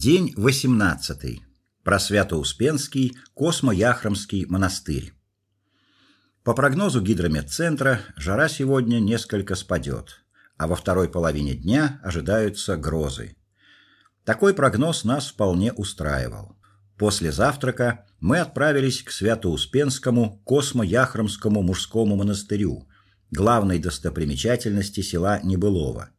День 18. Просвято-Успенский Космо-Яхромский монастырь. По прогнозу гидрометцентра, жара сегодня несколько спадет, а во второй половине дня ожидаются грозы. Такой прогноз нас вполне устраивал. После завтрака мы отправились к Свято-Успенскому Космо-Яхромскому мужскому монастырю, главной достопримечательности села Небылово.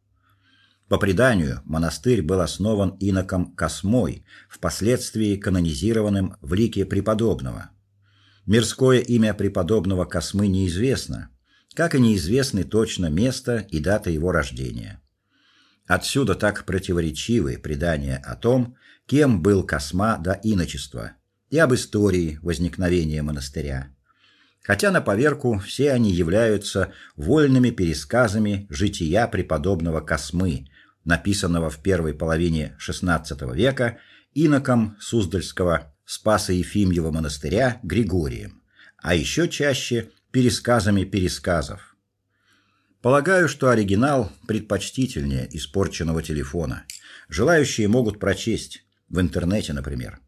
По преданию, монастырь был основан иноком Космой, впоследствии канонизированным в лике преподобного. Мирское имя преподобного Космы неизвестно, как и неизвестны точно место и дата его рождения. Отсюда так противоречивые предания о том, кем был Косма до иночества, и об истории возникновения монастыря. Хотя на поверку все они являются вольными пересказами жития преподобного Космы, написанного в первой половине XVI века иноком Суздальского Спаса Ефимьева монастыря Григорием, а еще чаще пересказами пересказов. Полагаю, что оригинал предпочтительнее испорченного телефона. Желающие могут прочесть в интернете, например.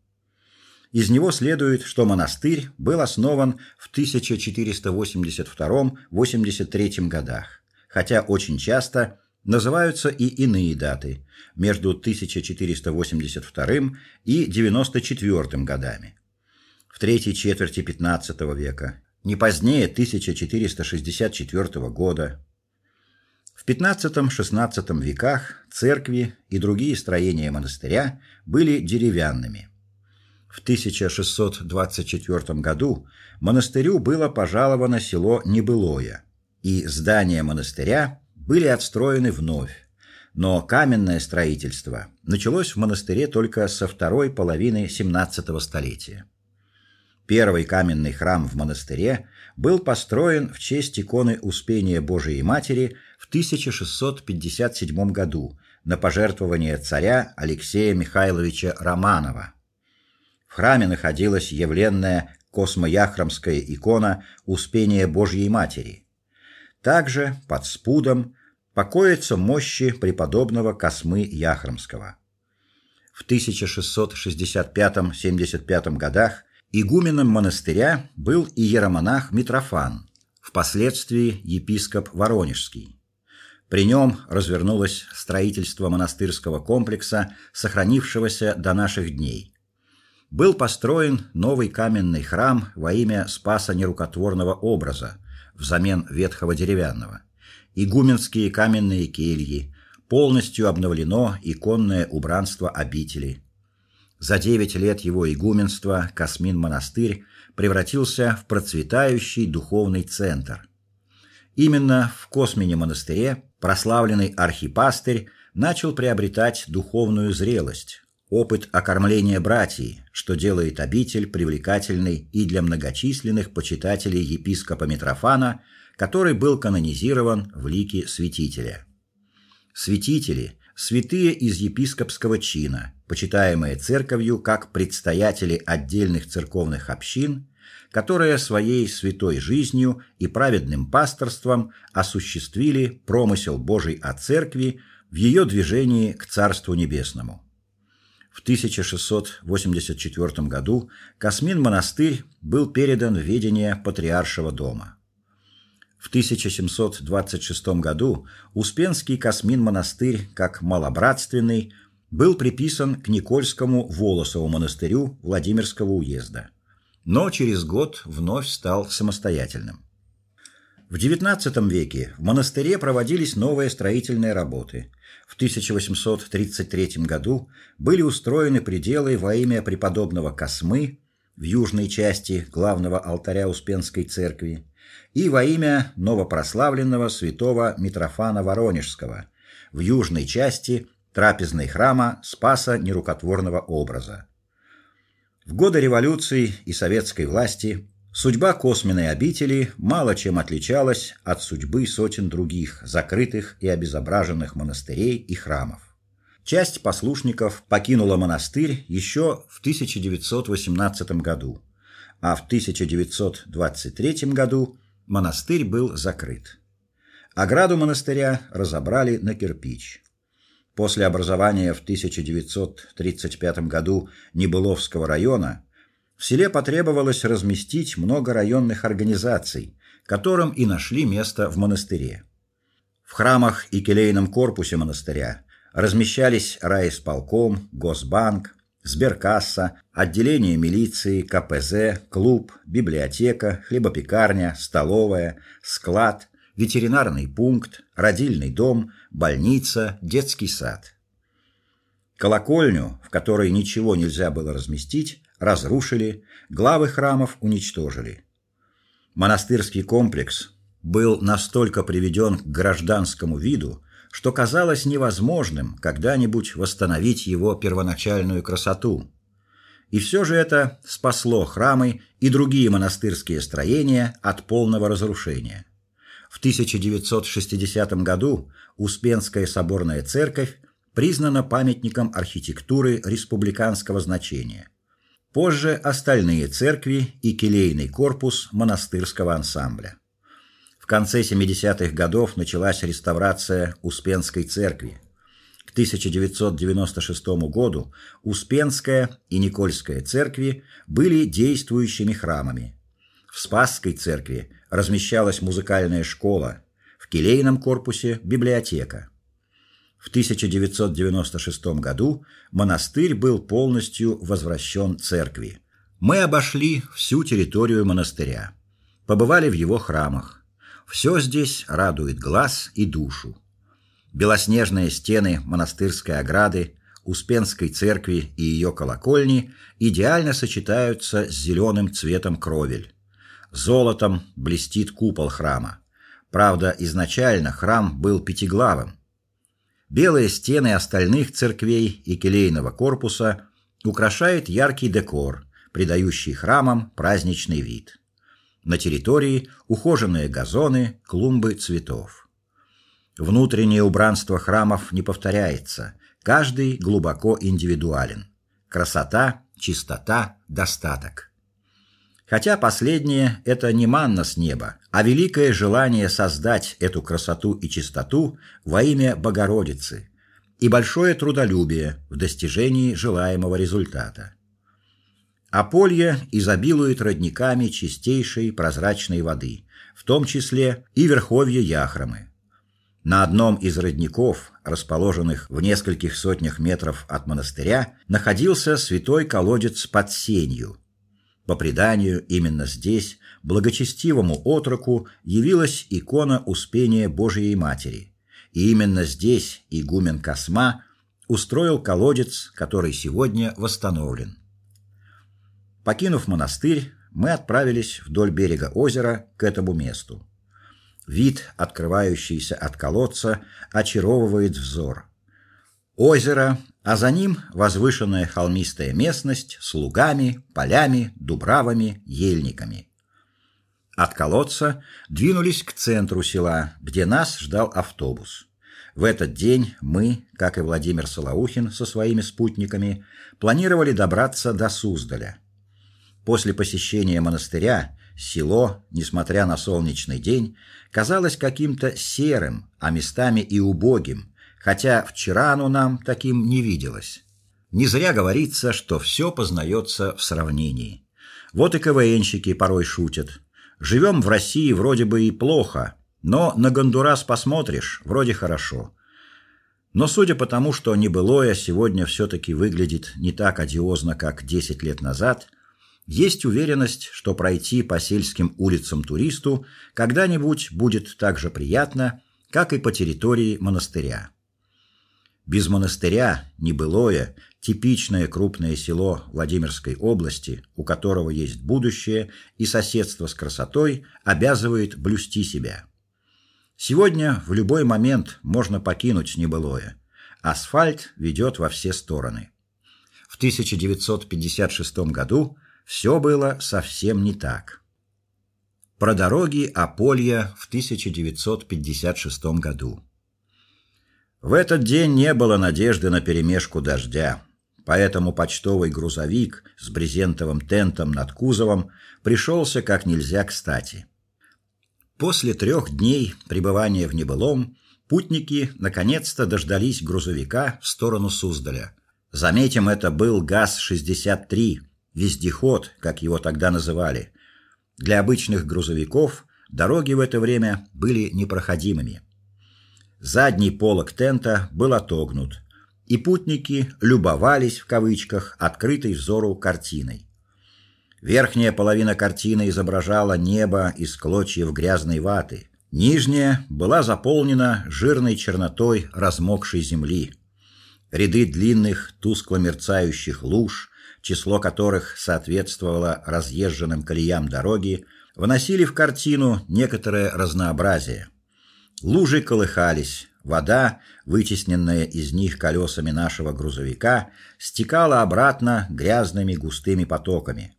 Из него следует, что монастырь был основан в 1482-83 годах, хотя очень часто Называются и иные даты между 1482 и 94 годами. В третьей четверти XV века, не позднее 1464 года. В XV-XVI веках церкви и другие строения монастыря были деревянными. В 1624 году монастырю было пожаловано село Небылое, и здание монастыря были отстроены вновь. Но каменное строительство началось в монастыре только со второй половины XVII столетия. Первый каменный храм в монастыре был построен в честь иконы Успения Божией Матери в 1657 году на пожертвование царя Алексея Михайловича Романова. В храме находилась явленная космояхромская икона Успения Божьей Матери, также под спудом покоятся мощи преподобного Космы Яхромского. В 1665-75 годах игуменом монастыря был иеромонах Митрофан, впоследствии епископ Воронежский. При нем развернулось строительство монастырского комплекса, сохранившегося до наших дней. Был построен новый каменный храм во имя Спаса нерукотворного образа, взамен ветхого деревянного. Игуменские каменные кельи, полностью обновлено иконное убранство обители. За девять лет его игуменства Космин монастырь превратился в процветающий духовный центр. Именно в Космине монастыре прославленный архипастырь начал приобретать духовную зрелость, опыт окормления братьев, что делает обитель привлекательной и для многочисленных почитателей епископа Митрофана, который был канонизирован в лике святителя. Святители святые из епископского чина, почитаемые церковью как предстоятели отдельных церковных общин, которые своей святой жизнью и праведным пасторством осуществили промысел Божий о церкви в ее движении к Царству небесному. В 1684 году Космин монастырь был передан в ведение патриаршего дома. В 1726 году Успенский Космин монастырь, как малобратственный, был приписан к Никольскому Волосову монастырю Владимирского уезда, но через год вновь стал самостоятельным. В XIX веке в монастыре проводились новые строительные работы – 1833 году были устроены пределы во имя преподобного Космы в южной части главного алтаря Успенской церкви и во имя новопрославленного святого Митрофана Воронежского в южной части трапезной храма Спаса нерукотворного образа. В годы революции и советской власти Судьба косменной обители мало чем отличалась от судьбы сотен других закрытых и обезображенных монастырей и храмов. Часть послушников покинула монастырь еще в 1918 году, а в 1923 году монастырь был закрыт. Ограду монастыря разобрали на кирпич. После образования в 1935 году Небыловского района в селе потребовалось разместить много районных организаций, которым и нашли место в монастыре. В храмах и келейном корпусе монастыря размещались райисполком, Госбанк, Сберкасса, отделение милиции, КПЗ, клуб, библиотека, хлебопекарня, столовая, склад, ветеринарный пункт, родильный дом, больница, детский сад. Колокольню, в которой ничего нельзя было разместить, разрушили, главы храмов уничтожили. Монастырский комплекс был настолько приведен к гражданскому виду, что казалось невозможным когда-нибудь восстановить его первоначальную красоту. И все же это спасло храмы и другие монастырские строения от полного разрушения. В 1960 году Успенская соборная церковь признана памятником архитектуры республиканского значения. Позже остальные церкви и келейный корпус монастырского ансамбля. В конце 70-х годов началась реставрация Успенской церкви. К 1996 году Успенская и Никольская церкви были действующими храмами. В Спасской церкви размещалась музыкальная школа, в келейном корпусе библиотека. В 1996 году монастырь был полностью возвращен церкви. Мы обошли всю территорию монастыря, побывали в его храмах. Все здесь радует глаз и душу. Белоснежные стены монастырской ограды, Успенской церкви и ее колокольни идеально сочетаются с зеленым цветом кровель. Золотом блестит купол храма. Правда, изначально храм был пятиглавым. Белые стены остальных церквей и келейного корпуса украшает яркий декор, придающий храмам праздничный вид. На территории ухоженные газоны, клумбы цветов. Внутреннее убранство храмов не повторяется, каждый глубоко индивидуален. Красота, чистота, достаток. Хотя последнее это не манна с неба, а великое желание создать эту красоту и чистоту во имя Богородицы и большое трудолюбие в достижении желаемого результата. Аполье изобилует родниками чистейшей прозрачной воды, в том числе и верховье Яхромы. На одном из родников, расположенных в нескольких сотнях метров от монастыря, находился святой колодец под сенью. По преданию, именно здесь благочестивому отроку явилась икона Успения Божией Матери. И именно здесь игумен Косма устроил колодец, который сегодня восстановлен. Покинув монастырь, мы отправились вдоль берега озера к этому месту. Вид, открывающийся от колодца, очаровывает взор. Озеро, а за ним возвышенная холмистая местность с лугами, полями, дубравами, ельниками. От колодца двинулись к центру села, где нас ждал автобус. В этот день мы, как и Владимир Солоухин со своими спутниками, планировали добраться до Суздаля. После посещения монастыря село, несмотря на солнечный день, казалось каким-то серым, а местами и убогим, хотя вчера оно нам таким не виделось. Не зря говорится, что все познается в сравнении. Вот и КВНщики порой шутят. Живем в России вроде бы и плохо, но на Гондурас посмотришь, вроде хорошо. Но судя по тому, что небылое сегодня все таки выглядит не так одиозно, как 10 лет назад, есть уверенность, что пройти по сельским улицам туристу когда-нибудь будет так же приятно, как и по территории монастыря. Без монастыря небылое, типичное крупное село Владимирской области, у которого есть будущее и соседство с красотой, обязывает блюсти себя. Сегодня в любой момент можно покинуть небылое. Асфальт ведет во все стороны. В 1956 году все было совсем не так. Про дороги Аполья в 1956 году. В этот день не было надежды на перемешку дождя, поэтому почтовый грузовик с брезентовым тентом над кузовом пришелся как нельзя кстати. После трех дней пребывания в небылом Путники наконец-то дождались грузовика в сторону Суздаля. Заметим, это был ГАЗ-63, вездеход, как его тогда называли. Для обычных грузовиков дороги в это время были непроходимыми. Задний полог тента был отогнут, и путники любовались в кавычках открытой взору картиной. Верхняя половина картины изображала небо из клочьев грязной ваты. Нижняя была заполнена жирной чернотой размокшей земли. Ряды длинных, тускло мерцающих луж, число которых соответствовало разъезженным колеям дороги, вносили в картину некоторое разнообразие. Лужи колыхались, вода, вытесненная из них колесами нашего грузовика, стекала обратно грязными густыми потоками.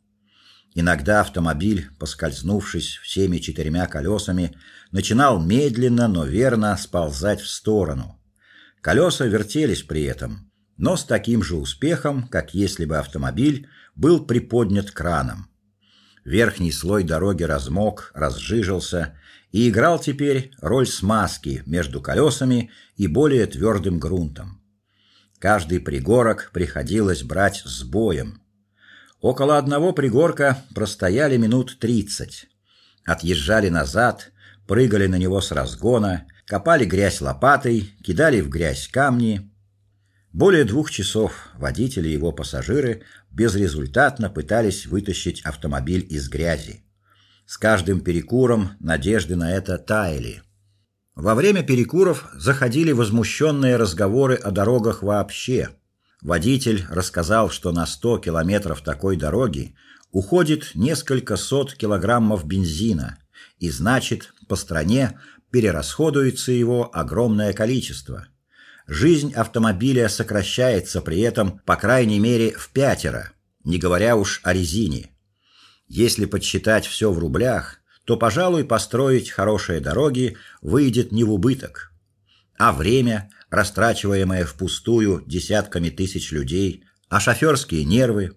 Иногда автомобиль, поскользнувшись всеми четырьмя колесами, начинал медленно, но верно сползать в сторону. Колеса вертелись при этом, но с таким же успехом, как если бы автомобиль был приподнят краном. Верхний слой дороги размок, разжижился и играл теперь роль смазки между колесами и более твердым грунтом. Каждый пригорок приходилось брать с боем. Около одного пригорка простояли минут тридцать. Отъезжали назад, прыгали на него с разгона, копали грязь лопатой, кидали в грязь камни. Более двух часов водители и его пассажиры безрезультатно пытались вытащить автомобиль из грязи. С каждым перекуром надежды на это таяли. Во время перекуров заходили возмущенные разговоры о дорогах вообще. Водитель рассказал, что на 100 километров такой дороги уходит несколько сот килограммов бензина, и значит, по стране перерасходуется его огромное количество. Жизнь автомобиля сокращается при этом по крайней мере в пятеро, не говоря уж о резине. Если подсчитать все в рублях, то, пожалуй, построить хорошие дороги выйдет не в убыток. А время, растрачиваемое впустую десятками тысяч людей, а шофёрские нервы.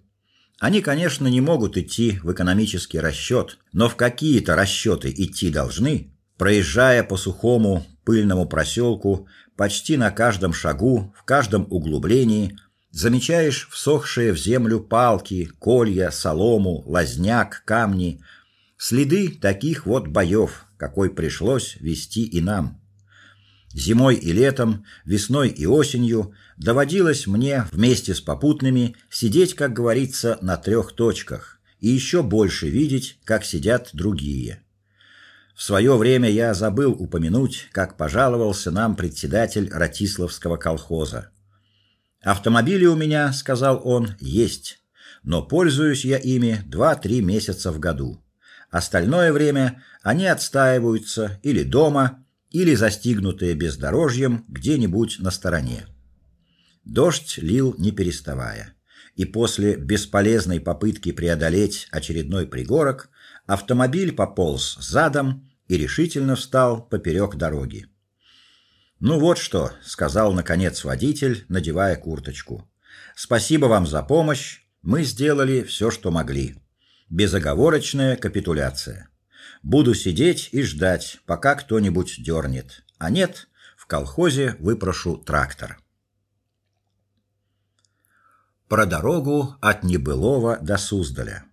Они, конечно, не могут идти в экономический расчёт, но в какие-то расчёты идти должны. Проезжая по сухому пыльному проселку, почти на каждом шагу, в каждом углублении замечаешь всохшие в землю палки, колья, солому, лозняк, камни, следы таких вот боев, какой пришлось вести и нам. Зимой и летом, весной и осенью доводилось мне вместе с попутными сидеть, как говорится, на трех точках и еще больше видеть, как сидят другие. В свое время я забыл упомянуть, как пожаловался нам председатель Ратиславского колхоза. Автомобили у меня, сказал он, есть, но пользуюсь я ими 2-3 месяца в году. Остальное время они отстаиваются или дома, или застигнутые бездорожьем где-нибудь на стороне. Дождь лил не переставая, и после бесполезной попытки преодолеть очередной пригорок автомобиль пополз задом и решительно встал поперек дороги. Ну вот что, сказал наконец водитель, надевая курточку. Спасибо вам за помощь. Мы сделали все, что могли. Безоговорочная капитуляция. Буду сидеть и ждать, пока кто-нибудь дернет. А нет, в колхозе выпрошу трактор. Про дорогу от Небылова до Суздаля.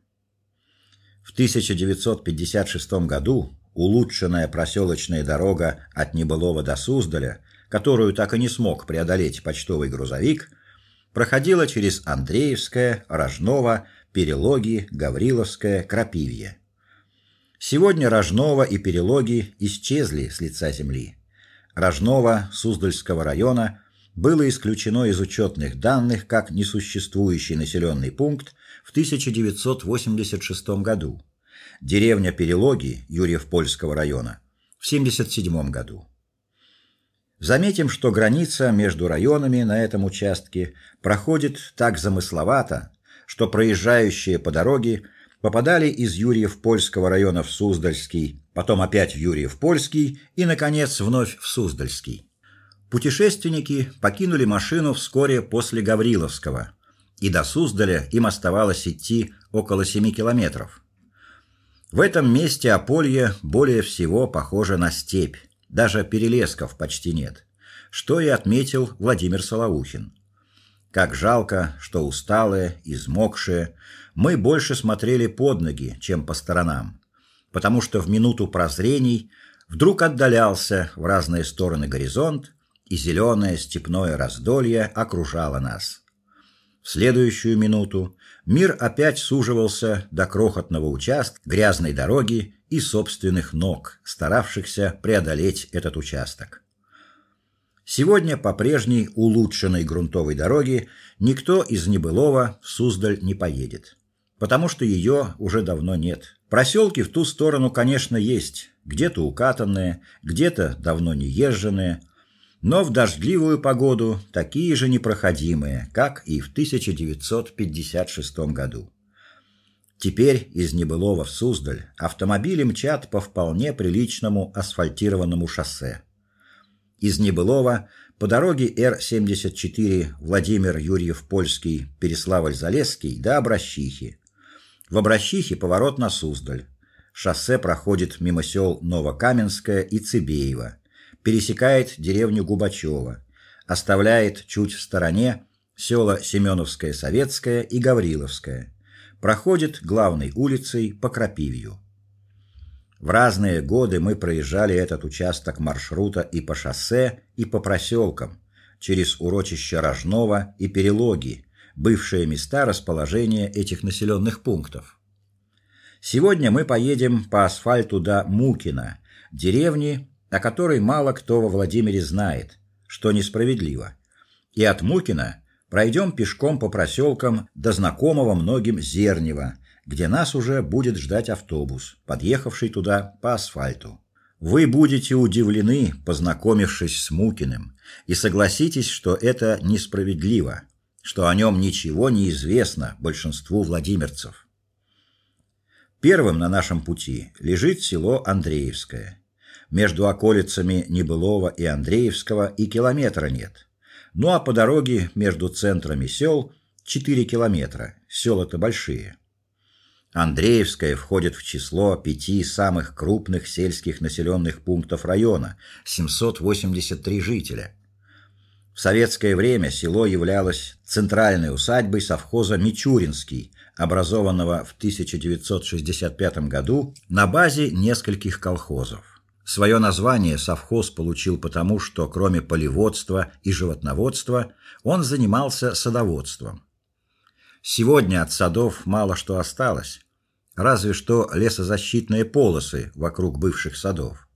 В 1956 году улучшенная проселочная дорога от Небылова до Суздаля, которую так и не смог преодолеть почтовый грузовик, проходила через Андреевское, Рожново, Перелоги, Гавриловское, Крапивье. Сегодня Рожново и Перелоги исчезли с лица земли. Рожново Суздальского района было исключено из учетных данных как несуществующий населенный пункт в 1986 году. Деревня Перелоги Юрьев-Польского района в 77 году. Заметим, что граница между районами на этом участке проходит так замысловато, что проезжающие по дороге попадали из Юрьев-Польского района в Суздальский, потом опять в Юрьев-Польский и наконец вновь в Суздальский. Путешественники покинули машину вскоре после Гавриловского, и до Суздаля им оставалось идти около 7 километров. В этом месте Аполье более всего похоже на степь, даже перелесков почти нет, что и отметил Владимир Солоухин. Как жалко, что усталые, измокшие, мы больше смотрели под ноги, чем по сторонам, потому что в минуту прозрений вдруг отдалялся в разные стороны горизонт, и зеленое степное раздолье окружало нас. В следующую минуту мир опять суживался до крохотного участка грязной дороги и собственных ног, старавшихся преодолеть этот участок. Сегодня по прежней улучшенной грунтовой дороге никто из Небылова в Суздаль не поедет, потому что ее уже давно нет. Проселки в ту сторону, конечно, есть, где-то укатанные, где-то давно не езженные, но в дождливую погоду такие же непроходимые, как и в 1956 году. Теперь из Небылова в Суздаль автомобили мчат по вполне приличному асфальтированному шоссе. Из Небылова по дороге Р-74 Владимир Юрьев-Польский, Переславль-Залесский до Обращихи. В Обращихе поворот на Суздаль. Шоссе проходит мимо сел Новокаменское и Цыбеево пересекает деревню Губачево, оставляет чуть в стороне села Семеновское, Советское и Гавриловское, проходит главной улицей по Крапивью. В разные годы мы проезжали этот участок маршрута и по шоссе, и по проселкам, через урочище Рожного и Перелоги, бывшие места расположения этих населенных пунктов. Сегодня мы поедем по асфальту до Мукина, деревни, о которой мало кто во Владимире знает, что несправедливо. И от Мукина пройдем пешком по проселкам до знакомого многим Зернева, где нас уже будет ждать автобус, подъехавший туда по асфальту. Вы будете удивлены, познакомившись с Мукиным, и согласитесь, что это несправедливо, что о нем ничего не известно большинству владимирцев. Первым на нашем пути лежит село Андреевское. Между околицами Небылова и Андреевского и километра нет. Ну а по дороге между центрами сел 4 километра. Села-то большие. Андреевское входит в число пяти самых крупных сельских населенных пунктов района 783 жителя. В советское время село являлось центральной усадьбой совхоза Мичуринский, образованного в 1965 году на базе нескольких колхозов. Свое название совхоз получил потому, что кроме полеводства и животноводства, он занимался садоводством. Сегодня от садов мало что осталось, разве что лесозащитные полосы вокруг бывших садов.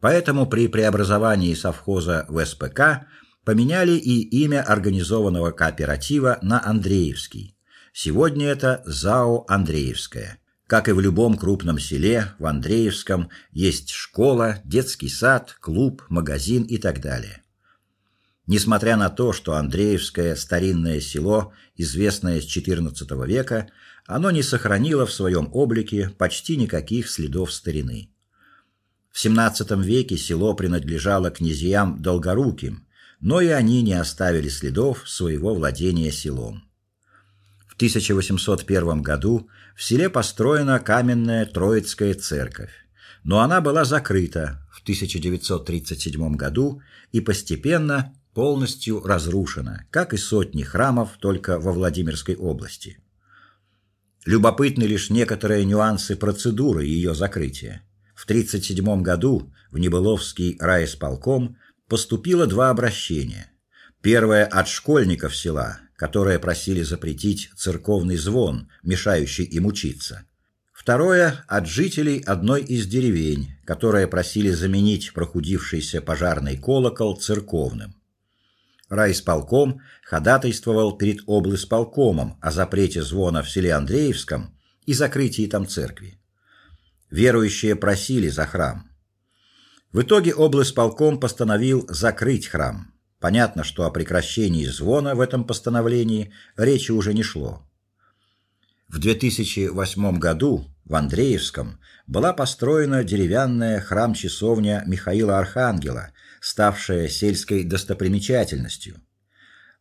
Поэтому при преобразовании совхоза в СПК поменяли и имя организованного кооператива на Андреевский. Сегодня это ЗАО Андреевское. Как и в любом крупном селе, в Андреевском есть школа, детский сад, клуб, магазин и так далее. Несмотря на то, что Андреевское старинное село, известное с XIV века, оно не сохранило в своем облике почти никаких следов старины. В XVII веке село принадлежало князьям Долгоруким, но и они не оставили следов своего владения селом. В 1801 году в селе построена каменная Троицкая церковь, но она была закрыта в 1937 году и постепенно полностью разрушена, как и сотни храмов только во Владимирской области. Любопытны лишь некоторые нюансы процедуры ее закрытия. В 1937 году в Небыловский райисполком поступило два обращения. Первое от школьников села, которые просили запретить церковный звон, мешающий им учиться. Второе от жителей одной из деревень, которые просили заменить прохудившийся пожарный колокол церковным. Райисполком ходатайствовал перед облисполкомом о запрете звона в селе Андреевском и закрытии там церкви. Верующие просили за храм. В итоге облисполком постановил закрыть храм. Понятно, что о прекращении звона в этом постановлении речи уже не шло. В 2008 году в Андреевском была построена деревянная храм-часовня Михаила Архангела, ставшая сельской достопримечательностью.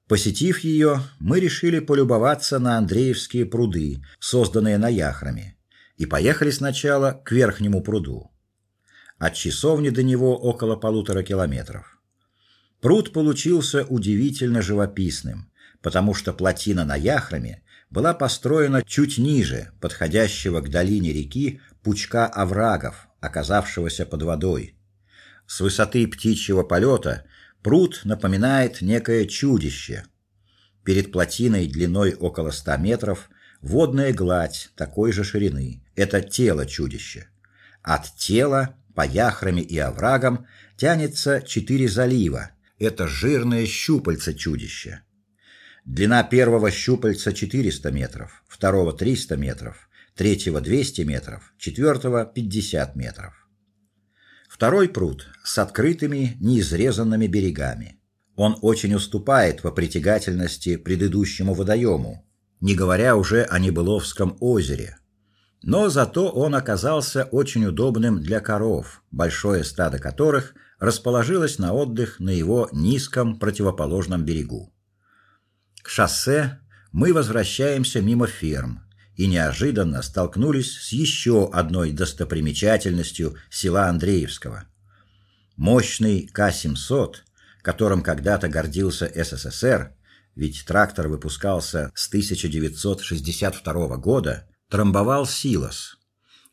Посетив ее, мы решили полюбоваться на Андреевские пруды, созданные на Яхраме, и поехали сначала к верхнему пруду. От часовни до него около полутора километров. Пруд получился удивительно живописным, потому что плотина на Яхраме была построена чуть ниже подходящего к долине реки пучка оврагов, оказавшегося под водой. С высоты птичьего полета пруд напоминает некое чудище. Перед плотиной длиной около ста метров водная гладь такой же ширины. Это тело чудища. От тела по яхраме и оврагам тянется четыре залива. Это жирные щупальца чудища. Длина первого щупальца 400 метров, второго 300 метров, третьего 200 метров, четвертого 50 метров. Второй пруд с открытыми, неизрезанными берегами. Он очень уступает по притягательности предыдущему водоему, не говоря уже о Небыловском озере. Но зато он оказался очень удобным для коров, большое стадо которых расположилось на отдых на его низком противоположном берегу. К шоссе мы возвращаемся мимо ферм и неожиданно столкнулись с еще одной достопримечательностью села Андреевского. Мощный К700, которым когда-то гордился СССР, ведь трактор выпускался с 1962 года, трамбовал силос.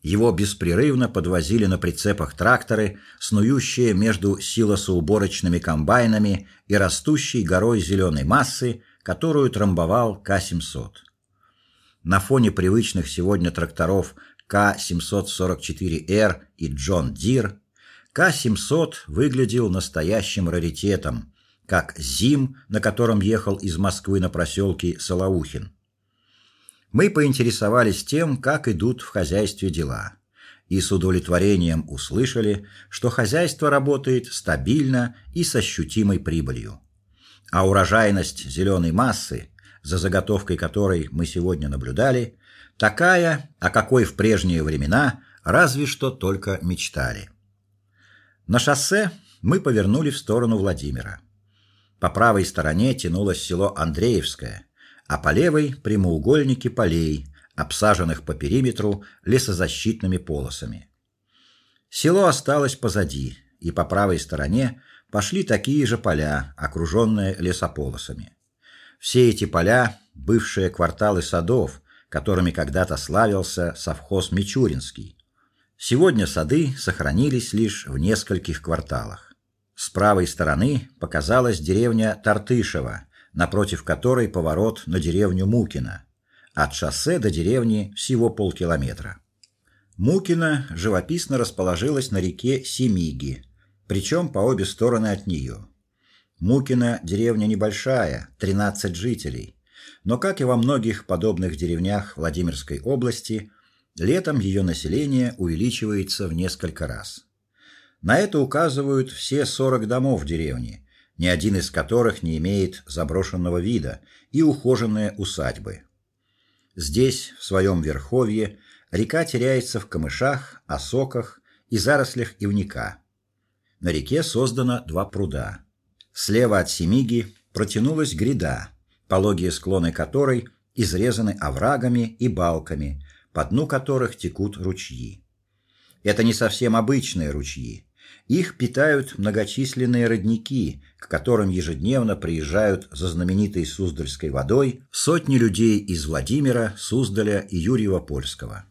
Его беспрерывно подвозили на прицепах тракторы, снующие между силосоуборочными комбайнами и растущей горой зеленой массы, которую трамбовал К-700. На фоне привычных сегодня тракторов К-744Р и John Deere К-700 выглядел настоящим раритетом, как Зим, на котором ехал из Москвы на проселки Солоухин. Мы поинтересовались тем, как идут в хозяйстве дела, и с удовлетворением услышали, что хозяйство работает стабильно и с ощутимой прибылью а урожайность зеленой массы, за заготовкой которой мы сегодня наблюдали, такая, о какой в прежние времена разве что только мечтали. На шоссе мы повернули в сторону Владимира. По правой стороне тянулось село Андреевское, а по левой прямоугольники полей, обсаженных по периметру лесозащитными полосами. Село осталось позади, и по правой стороне пошли такие же поля, окруженные лесополосами. Все эти поля бывшие кварталы садов, которыми когда-то славился совхоз Мичуринский. Сегодня сады сохранились лишь в нескольких кварталах. С правой стороны показалась деревня Тартышево, напротив которой поворот на деревню Мукино. От шоссе до деревни всего полкилометра. Мукино живописно расположилась на реке Семиги, причем по обе стороны от нее. Мукино деревня небольшая, 13 жителей, но как и во многих подобных деревнях Владимирской области, летом ее население увеличивается в несколько раз. На это указывают все 40 домов в деревне, ни один из которых не имеет заброшенного вида, и ухоженные усадьбы. Здесь, в своем верховье, река теряется в камышах, осоках и зарослях ивника. На реке создано два пруда. Слева от Семиги протянулась гряда, пологие склоны которой изрезаны оврагами и балками, по дну которых текут ручьи. Это не совсем обычные ручьи. Их питают многочисленные родники, к которым ежедневно приезжают за знаменитой Суздальской водой сотни людей из Владимира, Суздаля и Юрьева-Польского.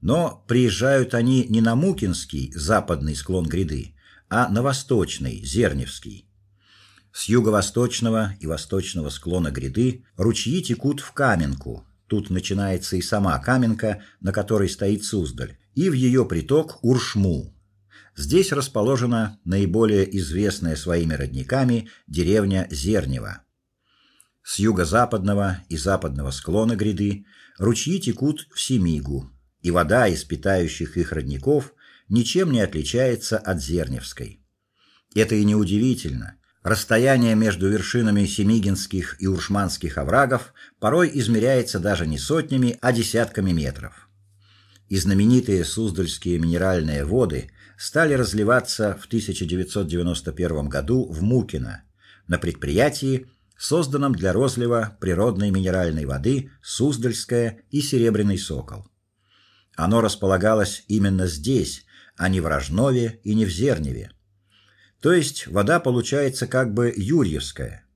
Но приезжают они не на Мукинский, западный склон гряды, а на восточный, Зерневский. С юго-восточного и восточного склона гряды ручьи текут в Каменку. Тут начинается и сама Каменка, на которой стоит Суздаль, и в ее приток Уршму. Здесь расположена наиболее известная своими родниками деревня Зернево. С юго-западного и западного склона гряды ручьи текут в Семигу, и вода из питающих их родников ничем не отличается от Зерневской. Это и не удивительно. Расстояние между вершинами Семигинских и Уршманских оврагов порой измеряется даже не сотнями, а десятками метров. И знаменитые Суздальские минеральные воды стали разливаться в 1991 году в Мукино на предприятии, созданном для розлива природной минеральной воды Суздальское и Серебряный Сокол. Оно располагалось именно здесь, а не в Рожнове и не в Зерневе. То есть вода получается как бы юрьевская.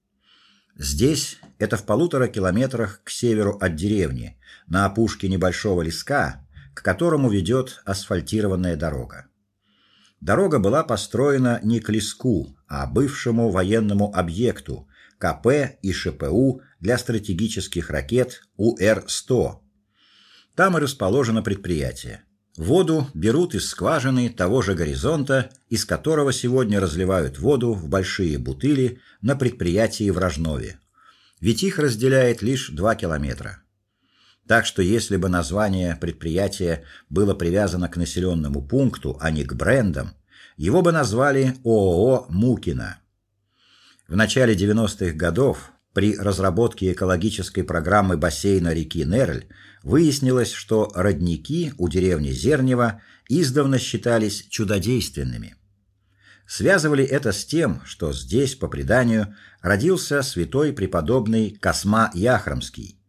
Здесь это в полутора километрах к северу от деревни, на опушке небольшого леска, к которому ведет асфальтированная дорога. Дорога была построена не к леску, а бывшему военному объекту КП и ШПУ для стратегических ракет УР-100. Там и расположено предприятие. Воду берут из скважины того же горизонта, из которого сегодня разливают воду в большие бутыли на предприятии в Рожнове. Ведь их разделяет лишь 2 километра. Так что если бы название предприятия было привязано к населенному пункту, а не к брендам, его бы назвали ООО Мукина. В начале 90-х годов при разработке экологической программы бассейна реки Нерль выяснилось, что родники у деревни Зернево издавна считались чудодейственными. Связывали это с тем, что здесь, по преданию, родился святой преподобный Косма Яхромский.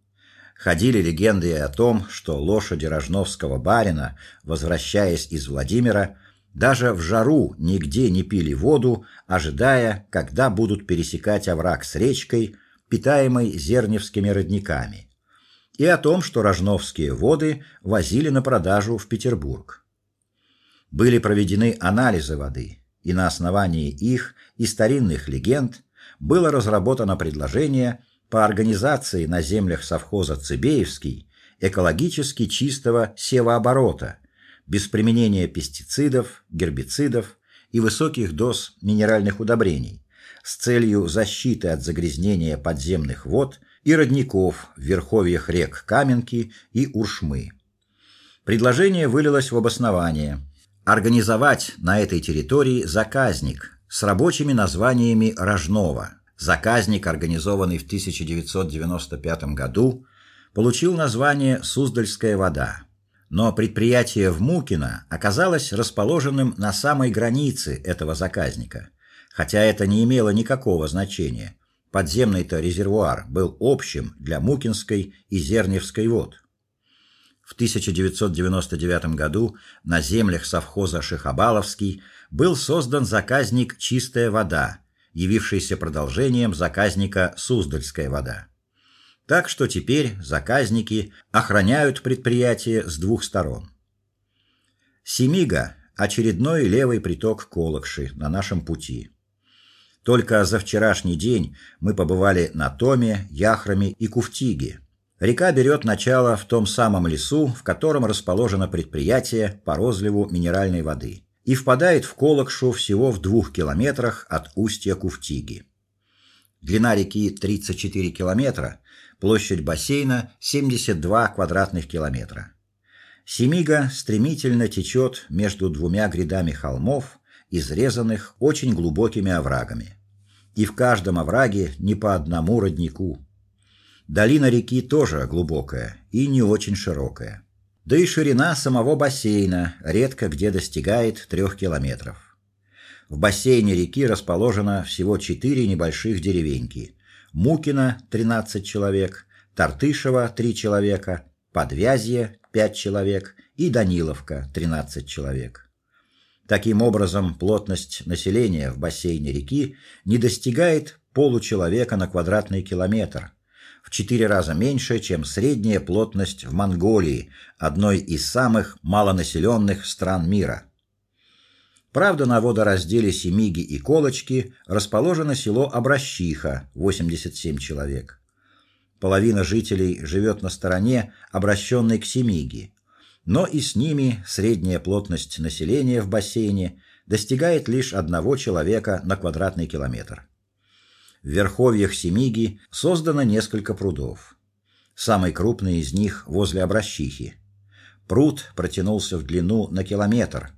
Ходили легенды о том, что лошади рожновского барина, возвращаясь из Владимира, даже в жару нигде не пили воду, ожидая, когда будут пересекать овраг с речкой, питаемой зерневскими родниками, и о том, что рожновские воды возили на продажу в Петербург. Были проведены анализы воды, и на основании их и старинных легенд было разработано предложение по организации на землях совхоза Цыбеевский экологически чистого севооборота без применения пестицидов, гербицидов и высоких доз минеральных удобрений с целью защиты от загрязнения подземных вод и родников в верховьях рек Каменки и Уршмы. Предложение вылилось в обоснование организовать на этой территории заказник с рабочими названиями Рожнова. Заказник, организованный в 1995 году, получил название Суздальская вода. Но предприятие в Мукино оказалось расположенным на самой границе этого заказника хотя это не имело никакого значения. Подземный-то резервуар был общим для Мукинской и Зерневской вод. В 1999 году на землях совхоза Шихабаловский был создан заказник Чистая вода, явившийся продолжением заказника Суздальская вода. Так что теперь заказники охраняют предприятие с двух сторон. Семига очередной левый приток Колокши на нашем пути. Только за вчерашний день мы побывали на Томе, Яхраме и Куфтиге. Река берет начало в том самом лесу, в котором расположено предприятие по розливу минеральной воды, и впадает в Колокшу всего в двух километрах от устья Куфтиги. Длина реки 34 километра, площадь бассейна 72 квадратных километра. Семига стремительно течет между двумя грядами холмов, изрезанных очень глубокими оврагами. И в каждом овраге не по одному роднику. Долина реки тоже глубокая и не очень широкая. Да и ширина самого бассейна редко где достигает трех километров. В бассейне реки расположено всего четыре небольших деревеньки: Мукино 13 человек, Тартышево 3 человека, Подвязье 5 человек и Даниловка 13 человек. Таким образом, плотность населения в бассейне реки не достигает получеловека на квадратный километр, в четыре раза меньше, чем средняя плотность в Монголии, одной из самых малонаселенных стран мира. Правда, на водоразделе Семиги и Колочки расположено село Обращиха, 87 человек. Половина жителей живет на стороне, обращенной к Семиге но и с ними средняя плотность населения в бассейне достигает лишь одного человека на квадратный километр. В верховьях Семиги создано несколько прудов. Самый крупный из них возле Обращихи. Пруд протянулся в длину на километр.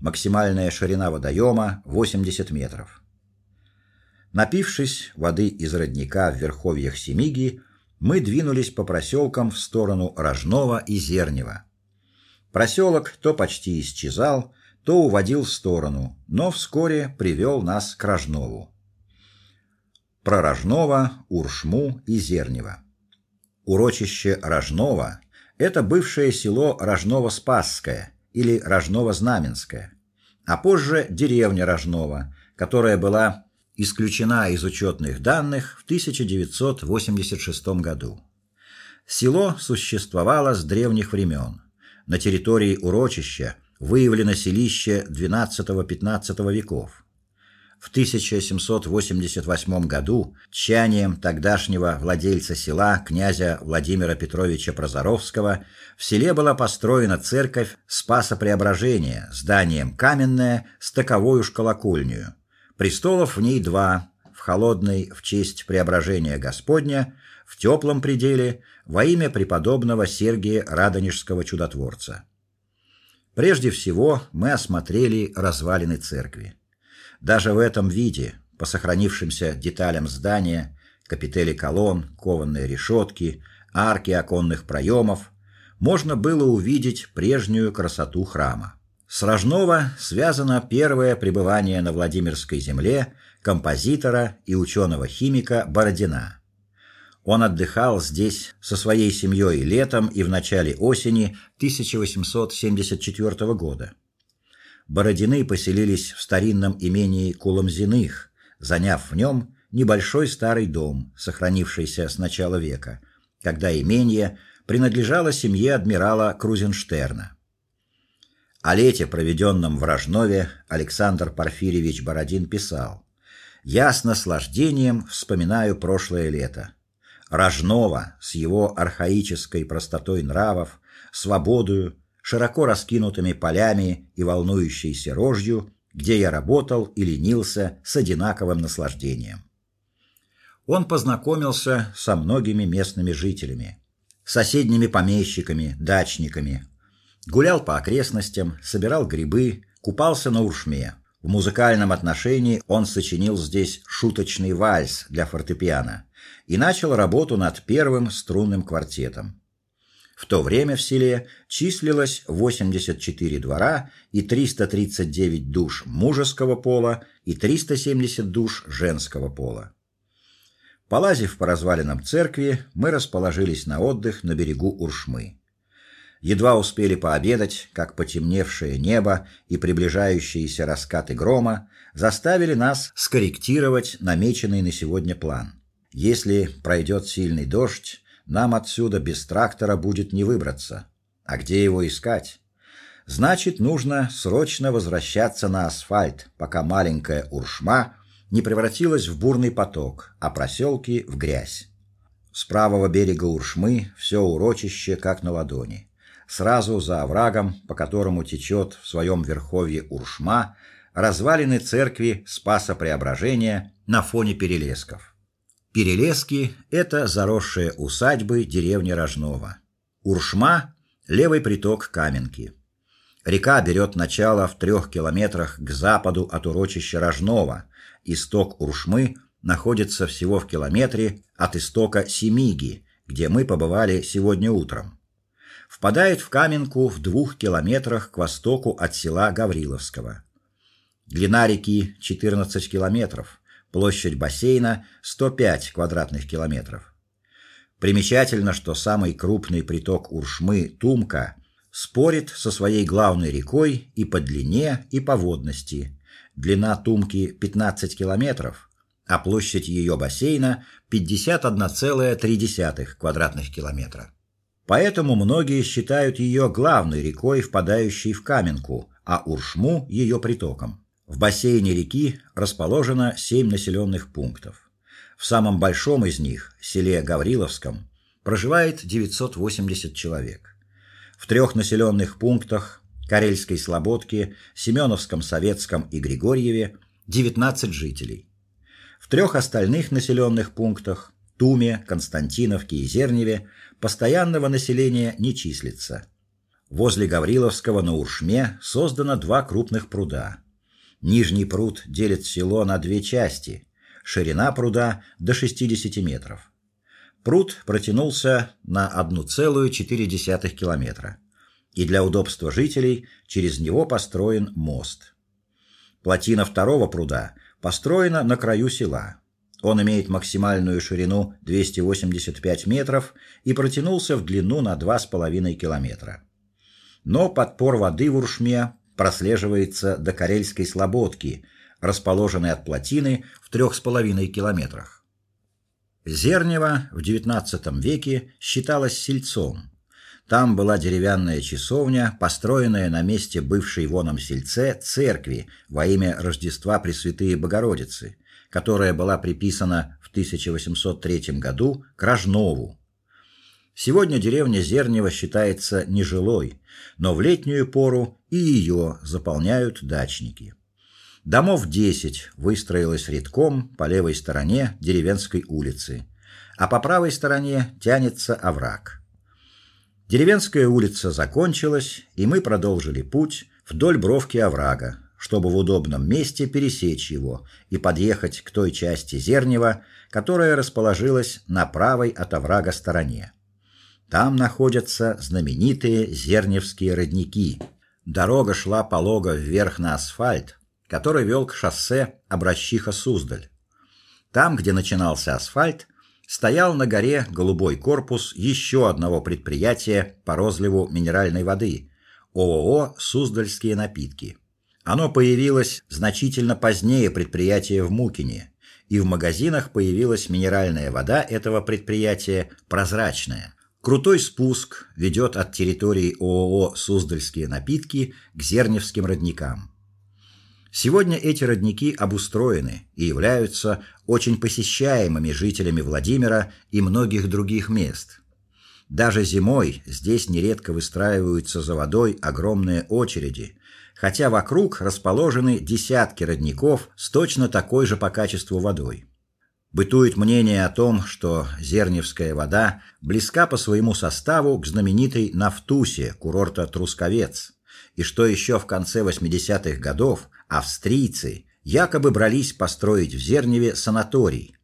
Максимальная ширина водоема 80 метров. Напившись воды из родника в верховьях Семиги, мы двинулись по проселкам в сторону Рожнова и Зернева. Проселок то почти исчезал, то уводил в сторону, но вскоре привел нас к Рожнову. Про Рожново, Уршму и Зернево. Урочище Рожново это бывшее село Рожново-Спасское, или Рожново-Знаменская, а позже деревня Рожново, которая была исключена из учетных данных в 1986 году. Село существовало с древних времен. На территории урочища выявлено селище XII-XV веков. В 1788 году тщанием тогдашнего владельца села князя Владимира Петровича Прозоровского в селе была построена церковь Спаса Преображения, зданием каменное с таковой уж колокольней. Престолов в ней два: в холодной в честь Преображения Господня, в теплом пределе во имя преподобного Сергия Радонежского чудотворца. Прежде всего, мы осмотрели развалины церкви. Даже в этом виде, по сохранившимся деталям здания, капители колонн, кованые решетки, арки оконных проемов, можно было увидеть прежнюю красоту храма. С Рожнова связано первое пребывание на Владимирской земле композитора и ученого-химика Бородина. Он отдыхал здесь со своей семьей летом и в начале осени 1874 года. Бородины поселились в старинном имении Куламзиных, заняв в нем небольшой старый дом, сохранившийся с начала века, когда имение принадлежало семье адмирала Крузенштерна. О лете, проведенном в Рожнове, Александр Порфирьевич Бородин писал: "Я с наслаждением вспоминаю прошлое лето. Рожнова с его архаической простотой нравов, свободою, широко раскинутыми полями и волнующейся рожью, где я работал и ленился с одинаковым наслаждением. Он познакомился со многими местными жителями, соседними помещиками, дачниками. Гулял по окрестностям, собирал грибы, купался на Уршме. В музыкальном отношении он сочинил здесь шуточный вальс для фортепиано и начал работу над первым струнным квартетом. В то время в селе числилось 84 двора и 339 душ мужеского пола и 370 душ женского пола. Полазив по развалинам церкви, мы расположились на отдых на берегу Уршмы. Едва успели пообедать, как потемневшее небо и приближающиеся раскаты грома заставили нас скорректировать намеченный на сегодня план. Если пройдет сильный дождь, нам отсюда без трактора будет не выбраться. А где его искать? Значит, нужно срочно возвращаться на асфальт, пока маленькая Уршма не превратилась в бурный поток, а проселки в грязь. С правого берега Уршмы все урочище как на ладони. Сразу за оврагом, по которому течет в своем верховье Уршма, развалины церкви Спаса Преображения на фоне перелесков. Перелески это заросшие усадьбы деревни Рожново. Уршма левый приток Каменки. Река берет начало в трех километрах к западу от урочища Рожново. Исток Уршмы находится всего в километре от истока Семиги, где мы побывали сегодня утром. Впадает в Каменку в двух километрах к востоку от села Гавриловского. Длина реки 14 километров. Площадь бассейна 105 квадратных километров. Примечательно, что самый крупный приток Уршмы Тумка спорит со своей главной рекой и по длине, и по водности. Длина Тумки 15 километров, а площадь ее бассейна 51,3 квадратных километра. Поэтому многие считают ее главной рекой, впадающей в Каменку, а Уршму ее притоком. В бассейне реки расположено семь населенных пунктов. В самом большом из них, селе Гавриловском, проживает 980 человек. В трех населенных пунктах Карельской Слободке, Семеновском Советском и Григорьеве 19 жителей. В трех остальных населенных пунктах Туме, Константиновке и Зерневе постоянного населения не числится. Возле Гавриловского на Уршме создано два крупных пруда. Нижний пруд делит село на две части. Ширина пруда до 60 метров. Пруд протянулся на 1,4 километра. И для удобства жителей через него построен мост. Плотина второго пруда построена на краю села. Он имеет максимальную ширину 285 метров и протянулся в длину на 2,5 километра. но подпор воды в Уршме прослеживается до Карельской слободки, расположенной от плотины в трех с половиной километрах. Зернево в XIX веке считалось сельцом. Там была деревянная часовня, построенная на месте бывшей в оном сельце церкви во имя Рождества Пресвятые Богородицы, которая была приписана в 1803 году к Рожнову. Сегодня деревня Зернево считается нежилой, но в летнюю пору и ее заполняют дачники. Домов 10 выстроилось рядком по левой стороне деревенской улицы, а по правой стороне тянется овраг. Деревенская улица закончилась, и мы продолжили путь вдоль бровки оврага, чтобы в удобном месте пересечь его и подъехать к той части Зернева, которая расположилась на правой от оврага стороне. Там находятся знаменитые Зерневские родники. Дорога шла полого вверх на асфальт, который вел к шоссе Обращиха-Суздаль. Там, где начинался асфальт, стоял на горе голубой корпус еще одного предприятия по розливу минеральной воды ООО Суздальские напитки. Оно появилось значительно позднее предприятия в Мукине, и в магазинах появилась минеральная вода этого предприятия прозрачная. Крутой спуск ведет от территории ООО Суздальские напитки к Зерневским родникам. Сегодня эти родники обустроены и являются очень посещаемыми жителями Владимира и многих других мест. Даже зимой здесь нередко выстраиваются за водой огромные очереди, хотя вокруг расположены десятки родников с точно такой же по качеству водой. Бытует мнение о том, что Зерневская вода близка по своему составу к знаменитой Нафтусе курорта Трусковец, и что еще в конце 80-х годов австрийцы якобы брались построить в Зерневе санаторий.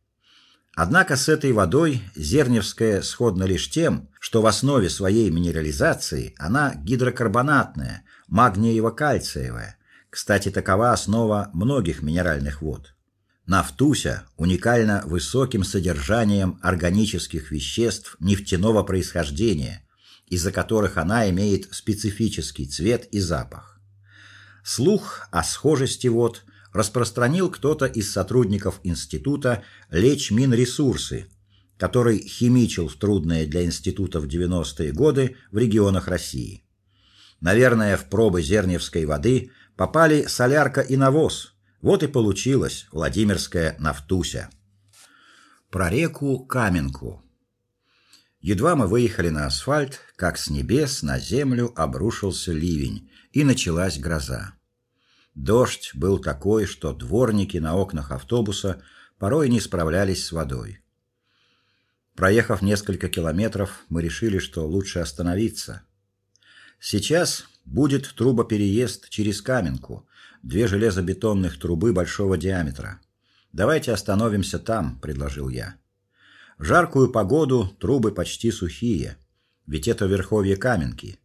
Однако с этой водой Зерневская сходна лишь тем, что в основе своей минерализации она гидрокарбонатная, магниево-кальциевая. Кстати, такова основа многих минеральных вод. Нафтуся уникальна высоким содержанием органических веществ нефтяного происхождения, из-за которых она имеет специфический цвет и запах. Слух о схожести вод распространил кто-то из сотрудников института Лечминресурсы, который химичил в трудные для института в 90-е годы в регионах России. Наверное, в пробы зерневской воды попали солярка и навоз. Вот и получилась Владимирская нафтуся. Про реку Каменку. Едва мы выехали на асфальт, как с небес на землю обрушился ливень, и началась гроза. Дождь был такой, что дворники на окнах автобуса порой не справлялись с водой. Проехав несколько километров, мы решили, что лучше остановиться. Сейчас будет трубопереезд через Каменку, две железобетонных трубы большого диаметра. Давайте остановимся там, предложил я. В жаркую погоду трубы почти сухие, ведь это верховье Каменки.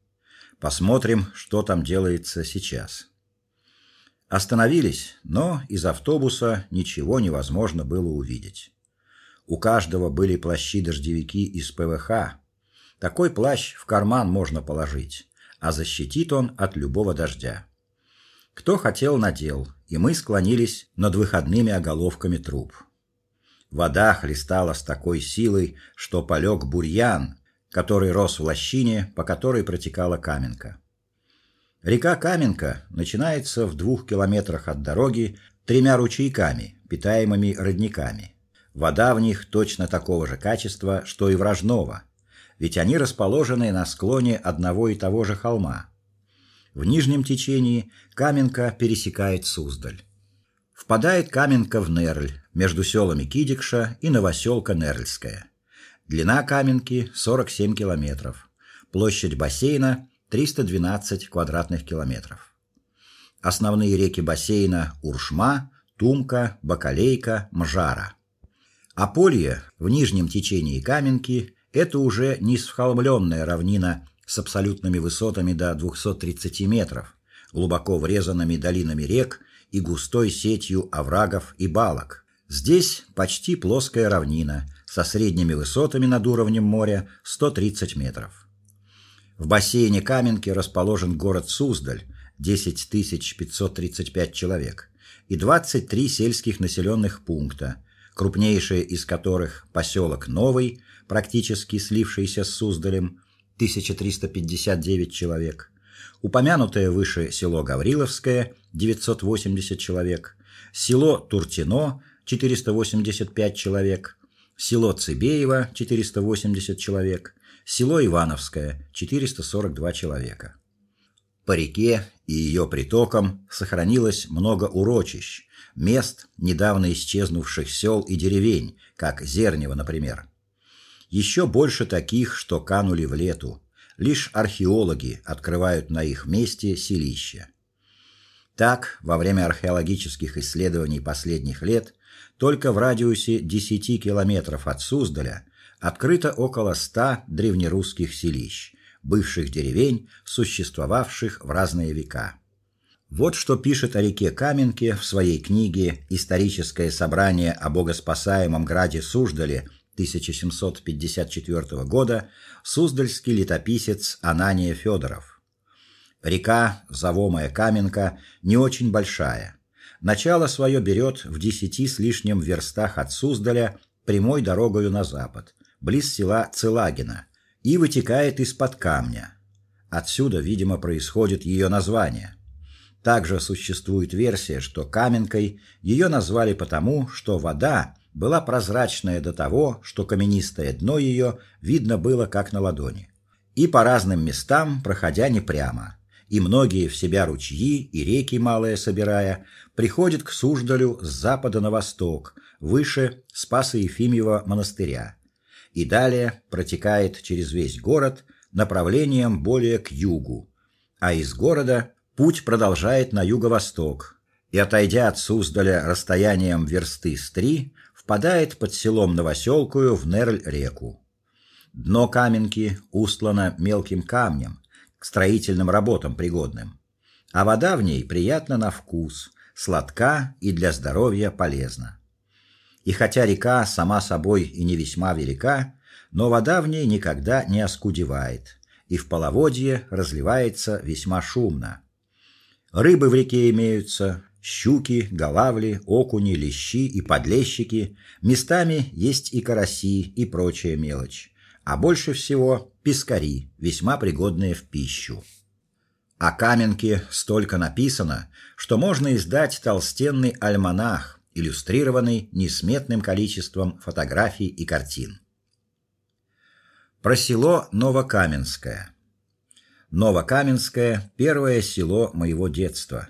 Посмотрим, что там делается сейчас. Остановились, но из автобуса ничего невозможно было увидеть. У каждого были плащи-дождевики из ПВХ. Такой плащ в карман можно положить, а защитит он от любого дождя. Кто хотел, надел, и мы склонились над выходными оголовками труб. Вода хлестала с такой силой, что полег бурьян, который рос в лощине, по которой протекала каменка. Река Каменка начинается в двух километрах от дороги тремя ручейками, питаемыми родниками. Вода в них точно такого же качества, что и в Рожново, ведь они расположены на склоне одного и того же холма. В нижнем течении Каменка пересекает Суздаль. Впадает Каменка в Нерль, между селами Кидикша и Новоселка Нерльская. Длина Каменки 47 километров. Площадь бассейна 312 квадратных километров. Основные реки бассейна Уршма, Тумка, Бакалейка, Мжара. Аполье в нижнем течении Каменки это уже низкохолмленная равнина с абсолютными высотами до 230 метров, глубоко врезанными долинами рек и густой сетью оврагов и балок. Здесь почти плоская равнина со средними высотами над уровнем моря 130 метров. В бассейне Каменки расположен город Суздаль, 10 535 человек, и 23 сельских населенных пункта, крупнейшие из которых поселок Новый, практически слившийся с Суздалем, 1359 человек, упомянутое выше село Гавриловское 980 человек, село Туртино 485 человек, село Цыбеево 480 человек, село Ивановское 442 человека. По реке и ее притокам сохранилось много урочищ, мест недавно исчезнувших сел и деревень, как Зернево, например. Еще больше таких, что канули в лету. Лишь археологи открывают на их месте селища. Так, во время археологических исследований последних лет только в радиусе 10 километров от Суздаля открыто около 100 древнерусских селищ, бывших деревень, существовавших в разные века. Вот что пишет о реке Каменке в своей книге Историческое собрание о богоспасаемом граде Суздале 1754 года суздальский летописец Анания Федоров. Река Завомая Каменка не очень большая. Начало свое берет в десяти с лишним верстах от Суздаля прямой дорогою на запад, близ села Целагино, и вытекает из-под камня. Отсюда, видимо, происходит ее название. Также существует версия, что Каменкой ее назвали потому, что вода была прозрачная до того, что каменистое дно ее видно было как на ладони. И по разным местам, проходя не прямо, и многие в себя ручьи и реки малые собирая, приходят к Суждалю с запада на восток, выше Спаса-Ефимьева монастыря. И далее протекает через весь город направлением более к югу, а из города путь продолжает на юго-восток. И отойдя от Суздаля расстоянием версты с три, впадает под селом Новоселкую в Нерль-реку. Дно Каменки устлано мелким камнем, к строительным работам пригодным, а вода в ней приятна на вкус, сладка и для здоровья полезна. И хотя река сама собой и не весьма велика, но вода в ней никогда не оскудевает, и в половодье разливается весьма шумно. Рыбы в реке имеются, щуки, голавли, окуни, лещи и подлещики, местами есть и караси и прочая мелочь, а больше всего пескари, весьма пригодные в пищу. О Каменке столько написано, что можно издать толстенный альманах, иллюстрированный несметным количеством фотографий и картин. Про село Новокаменское. Новокаменское первое село моего детства.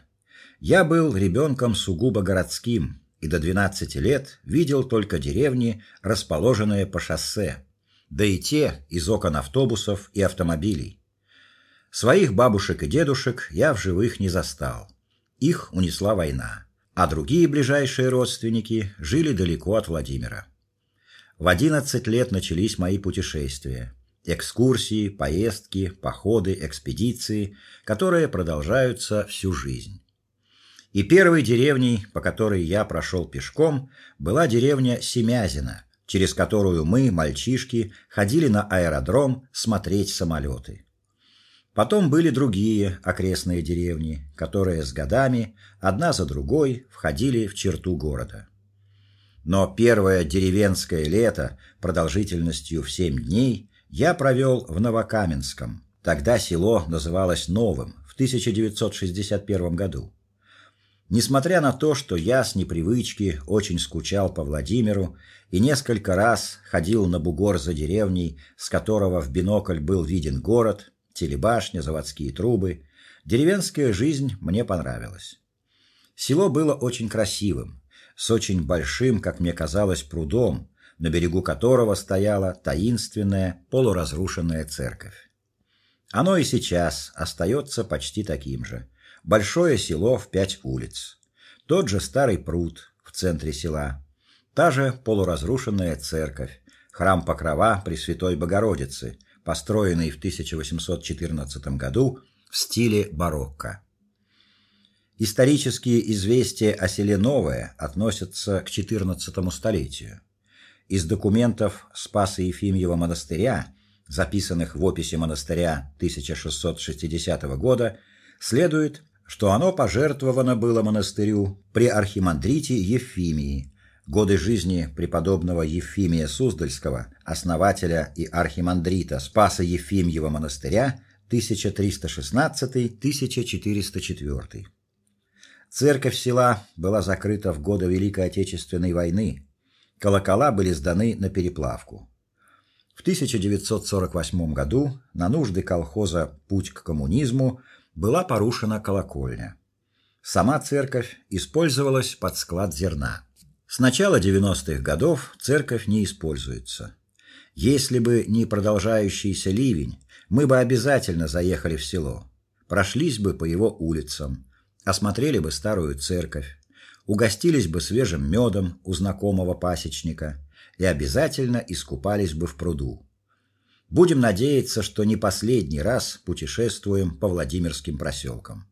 Я был ребенком сугубо городским и до 12 лет видел только деревни, расположенные по шоссе, да и те из окон автобусов и автомобилей. Своих бабушек и дедушек я в живых не застал. Их унесла война, а другие ближайшие родственники жили далеко от Владимира. В 11 лет начались мои путешествия. Экскурсии, поездки, походы, экспедиции, которые продолжаются всю жизнь. И первой деревней, по которой я прошел пешком, была деревня Семязино, через которую мы, мальчишки, ходили на аэродром смотреть самолеты. Потом были другие окрестные деревни, которые с годами одна за другой входили в черту города. Но первое деревенское лето продолжительностью в семь дней я провел в Новокаменском. Тогда село называлось Новым в 1961 году. Несмотря на то, что я с непривычки очень скучал по Владимиру и несколько раз ходил на бугор за деревней, с которого в бинокль был виден город, телебашня, заводские трубы, деревенская жизнь мне понравилась. Село было очень красивым, с очень большим, как мне казалось, прудом, на берегу которого стояла таинственная полуразрушенная церковь. Оно и сейчас остается почти таким же большое село в пять улиц. Тот же старый пруд в центре села, та же полуразрушенная церковь, храм Покрова Пресвятой Богородицы, построенный в 1814 году в стиле барокко. Исторические известия о селе Новое относятся к XIV столетию. Из документов Спаса Ефимьева монастыря записанных в описи монастыря 1660 года, следует, что оно пожертвовано было монастырю при архимандрите Ефимии, годы жизни преподобного Ефимия Суздальского, основателя и архимандрита Спаса Ефимьева монастыря 1316-1404. Церковь села была закрыта в годы Великой Отечественной войны. Колокола были сданы на переплавку. В 1948 году на нужды колхоза Путь к коммунизму была порушена колокольня. Сама церковь использовалась под склад зерна. С начала 90-х годов церковь не используется. Если бы не продолжающийся ливень, мы бы обязательно заехали в село. Прошлись бы по его улицам, осмотрели бы старую церковь, угостились бы свежим медом у знакомого пасечника и обязательно искупались бы в пруду. Будем надеяться, что не последний раз путешествуем по Владимирским проселкам.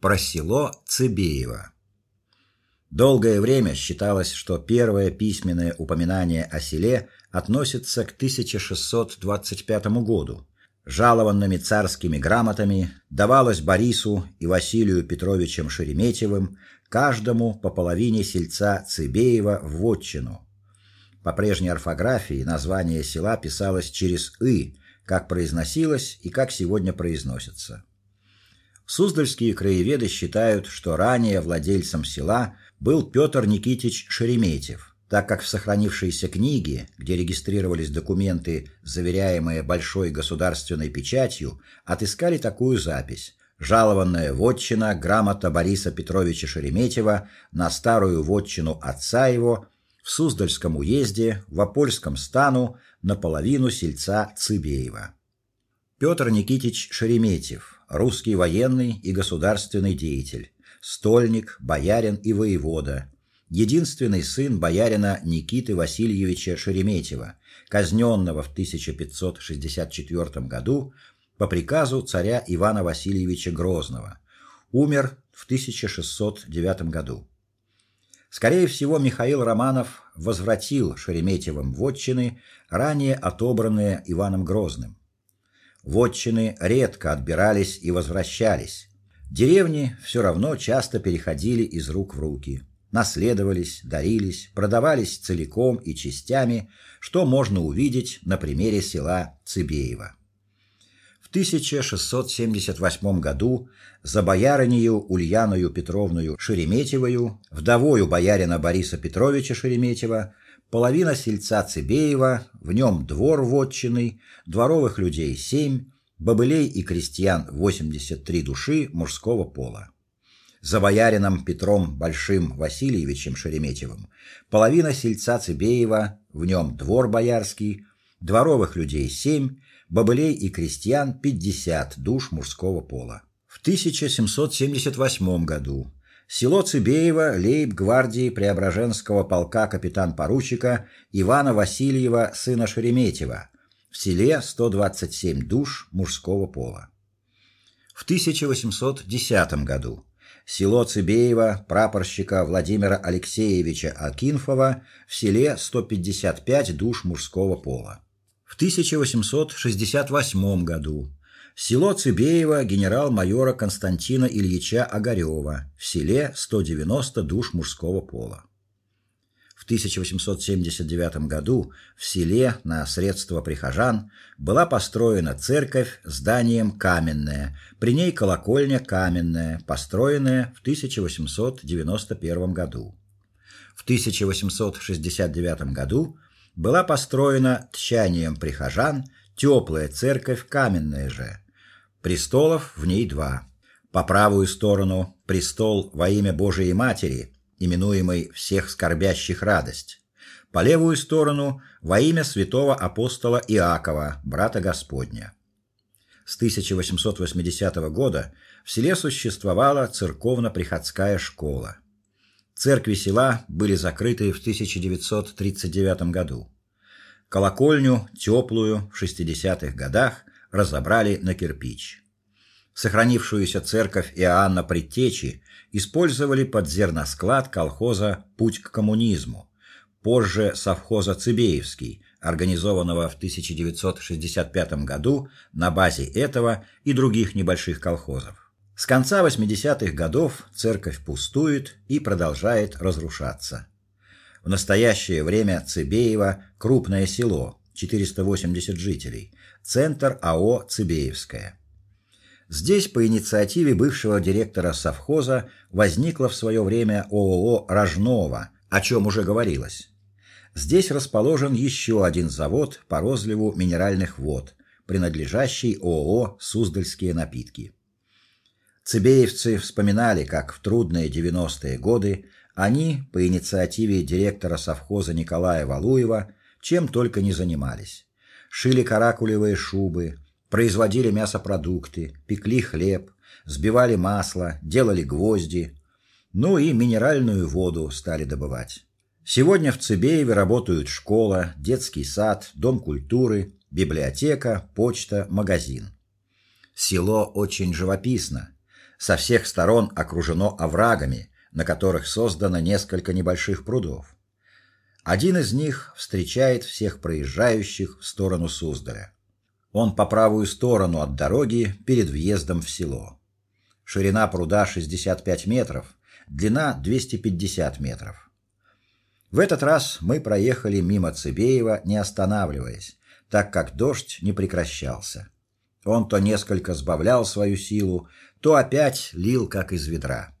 Про село Цыбеево. Долгое время считалось, что первое письменное упоминание о селе относится к 1625 году. Жалованными царскими грамотами давалось Борису и Василию Петровичам Шереметьевым каждому по половине сельца Цыбеева в вотчину. По прежней орфографии название села писалось через и, как произносилось и как сегодня произносится. Суздальские краеведы считают, что ранее владельцем села был Петр Никитич Шереметьев, так как в сохранившейся книге, где регистрировались документы, заверяемые большой государственной печатью, отыскали такую запись: жалованная вотчина грамота Бориса Петровича Шереметьева на старую вотчину отца его в Суздальском уезде в Апольском стану наполовину сельца Цыбеева. Петр Никитич Шереметьев, русский военный и государственный деятель, стольник, боярин и воевода, единственный сын боярина Никиты Васильевича Шереметьева, казненного в 1564 году по приказу царя Ивана Васильевича Грозного. Умер в 1609 году. Скорее всего, Михаил Романов возвратил Шереметьевым вотчины, ранее отобранные Иваном Грозным. Вотчины редко отбирались и возвращались. Деревни все равно часто переходили из рук в руки наследовались, дарились, продавались целиком и частями, что можно увидеть на примере села Цыбеево. В 1678 году за боярынею Ульяною Петровную Шереметьевою, вдовою боярина Бориса Петровича Шереметьева, половина сельца Цыбеева, в нем двор вотчинный, дворовых людей семь, бобылей и крестьян 83 души мужского пола. За боярином Петром Большим Васильевичем Шереметьевым, половина сельца Цыбеева, в нем двор боярский, дворовых людей семь, бобылей и крестьян 50 душ мужского пола. В 1778 году село Цыбеево лейб-гвардии Преображенского полка капитан-поручика Ивана Васильева сына Шереметьева, в селе 127 душ мужского пола. В 1810 году село Цыбеево прапорщика Владимира Алексеевича Акинфова в селе 155 душ мужского пола. В 1868 году село Цыбеево генерал-майора Константина Ильича Огарева в селе 190 душ мужского пола. 1879 году в селе на средства прихожан была построена церковь зданием каменное, при ней колокольня каменная, построенная в 1891 году. В 1869 году была построена тщанием прихожан теплая церковь каменная же. Престолов в ней два. По правую сторону престол во имя Божией Матери, именуемый всех скорбящих радость. По левую сторону во имя святого апостола Иакова, брата Господня. С 1880 года в селе существовала церковно-приходская школа. Церкви села были закрыты в 1939 году. Колокольню, теплую, в 60-х годах разобрали на кирпич. Сохранившуюся церковь Иоанна Предтечи использовали под зерносклад колхоза Путь к коммунизму, позже совхоза Цыбеевский, организованного в 1965 году на базе этого и других небольших колхозов. С конца 80-х годов церковь пустует и продолжает разрушаться. В настоящее время Цыбеево крупное село, 480 жителей, центр АО Цыбеевская. Здесь по инициативе бывшего директора совхоза возникла в свое время ООО Рожнова, о чем уже говорилось. Здесь расположен еще один завод по розливу минеральных вод, принадлежащий ООО Суздальские напитки. Цыбеевцы вспоминали, как в трудные 90-е годы они по инициативе директора совхоза Николая Валуева чем только не занимались. Шили каракулевые шубы, производили мясопродукты, пекли хлеб, сбивали масло, делали гвозди, ну и минеральную воду стали добывать. Сегодня в Цыбееве работают школа, детский сад, дом культуры, библиотека, почта, магазин. Село очень живописно. Со всех сторон окружено оврагами, на которых создано несколько небольших прудов. Один из них встречает всех проезжающих в сторону Суздаля. Он по правую сторону от дороги перед въездом в село. Ширина пруда 65 метров, длина 250 метров. В этот раз мы проехали мимо Цыбеева, не останавливаясь, так как дождь не прекращался. Он то несколько сбавлял свою силу, то опять лил как из ведра.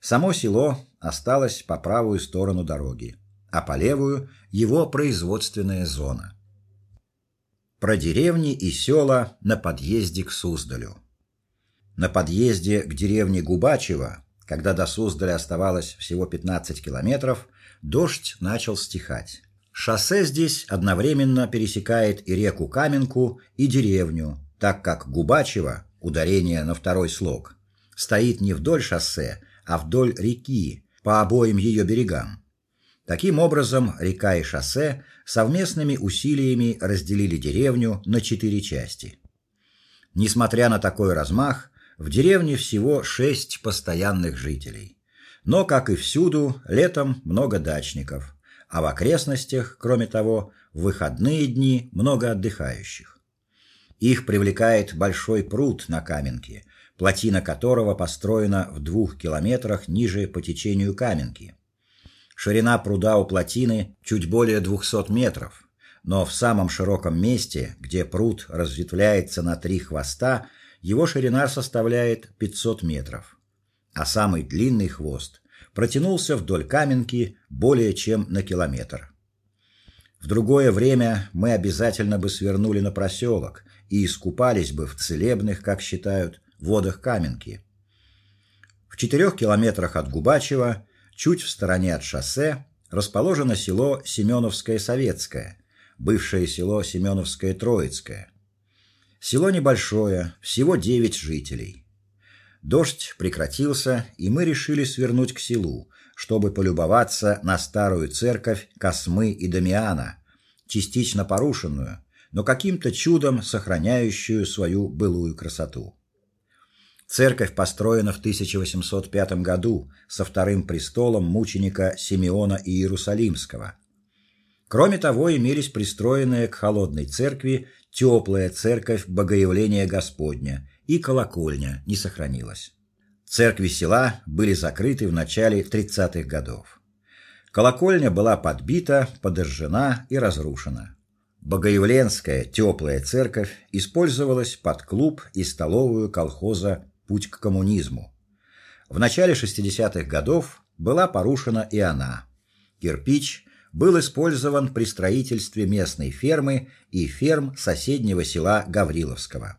Само село осталось по правую сторону дороги, а по левую его производственная зона про деревни и села на подъезде к Суздалю. На подъезде к деревне Губачево, когда до Суздаля оставалось всего 15 километров, дождь начал стихать. Шоссе здесь одновременно пересекает и реку Каменку, и деревню, так как Губачево, ударение на второй слог, стоит не вдоль шоссе, а вдоль реки, по обоим ее берегам. Таким образом, река и шоссе совместными усилиями разделили деревню на четыре части. Несмотря на такой размах, в деревне всего шесть постоянных жителей. Но, как и всюду, летом много дачников, а в окрестностях, кроме того, в выходные дни много отдыхающих. Их привлекает большой пруд на Каменке, плотина которого построена в двух километрах ниже по течению Каменки. Ширина пруда у плотины чуть более 200 метров, но в самом широком месте, где пруд разветвляется на три хвоста, его ширина составляет 500 метров, а самый длинный хвост протянулся вдоль Каменки более чем на километр. В другое время мы обязательно бы свернули на проселок и искупались бы в целебных, как считают, водах Каменки. В четырех километрах от Губачева Чуть в стороне от шоссе расположено село Семеновское Советское, бывшее село Семеновское Троицкое. Село небольшое, всего 9 жителей. Дождь прекратился, и мы решили свернуть к селу, чтобы полюбоваться на старую церковь Космы и Дамиана, частично порушенную, но каким-то чудом сохраняющую свою былую красоту. Церковь построена в 1805 году со вторым престолом мученика Симеона Иерусалимского. Кроме того, имелись пристроенные к холодной церкви теплая церковь Богоявления Господня и колокольня не сохранилась. Церкви села были закрыты в начале 30-х годов. Колокольня была подбита, подожжена и разрушена. Богоявленская теплая церковь использовалась под клуб и столовую колхоза Путь к коммунизму. В начале 60-х годов была порушена и она. Кирпич был использован при строительстве местной фермы и ферм соседнего села Гавриловского.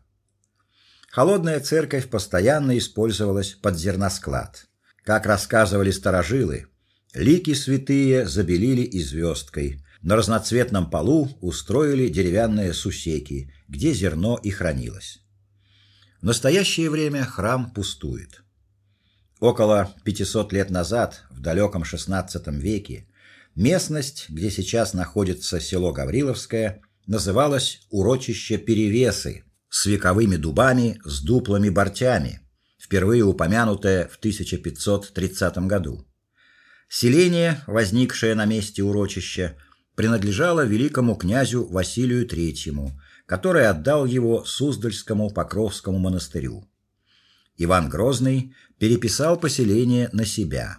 Холодная церковь постоянно использовалась под зерносклад. Как рассказывали старожилы, лики святые забелили и звездкой. На разноцветном полу устроили деревянные сусеки, где зерно и хранилось. В настоящее время храм пустует. Около 500 лет назад, в далеком XVI веке, местность, где сейчас находится село Гавриловское, называлась урочище Перевесы с вековыми дубами с дуплыми бортями, впервые упомянутое в 1530 году. Селение, возникшее на месте урочища, принадлежало великому князю Василию III, который отдал его Суздальскому Покровскому монастырю. Иван Грозный переписал поселение на себя.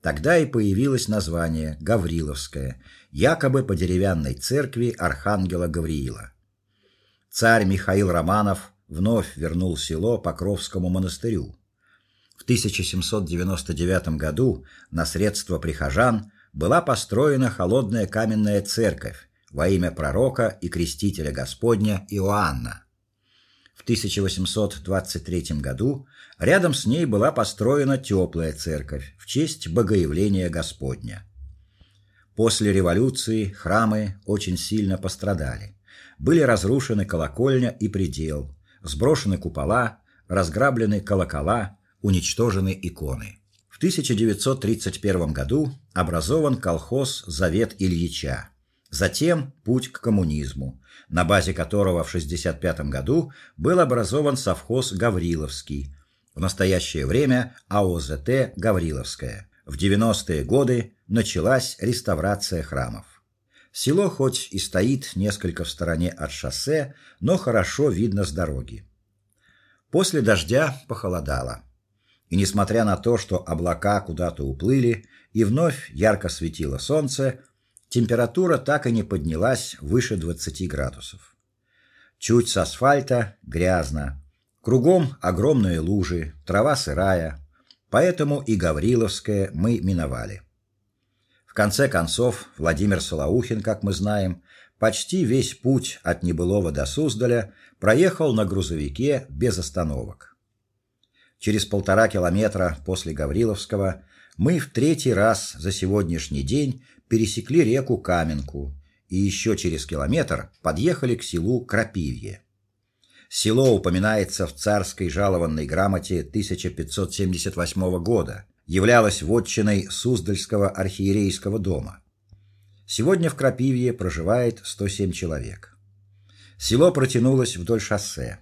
Тогда и появилось название Гавриловское, якобы по деревянной церкви архангела Гавриила. Царь Михаил Романов вновь вернул село Покровскому монастырю. В 1799 году на средства прихожан была построена холодная каменная церковь во имя пророка и крестителя Господня Иоанна. В 1823 году рядом с ней была построена теплая церковь в честь Богоявления Господня. После революции храмы очень сильно пострадали. Были разрушены колокольня и предел, сброшены купола, разграблены колокола, уничтожены иконы. В 1931 году образован колхоз Завет Ильича. Затем путь к коммунизму, на базе которого в 65 году был образован совхоз Гавриловский. В настоящее время АОЗТ Гавриловская. В 90-е годы началась реставрация храмов. Село хоть и стоит несколько в стороне от шоссе, но хорошо видно с дороги. После дождя похолодало. И несмотря на то, что облака куда-то уплыли и вновь ярко светило солнце, температура так и не поднялась выше 20 градусов. Чуть с асфальта грязно. Кругом огромные лужи, трава сырая, поэтому и Гавриловское мы миновали. В конце концов, Владимир Солоухин, как мы знаем, почти весь путь от Небылова до Суздаля проехал на грузовике без остановок. Через полтора километра после Гавриловского мы в третий раз за сегодняшний день пересекли реку Каменку и еще через километр подъехали к селу Крапивье. Село упоминается в царской жалованной грамоте 1578 года, являлось вотчиной Суздальского архиерейского дома. Сегодня в Крапивье проживает 107 человек. Село протянулось вдоль шоссе.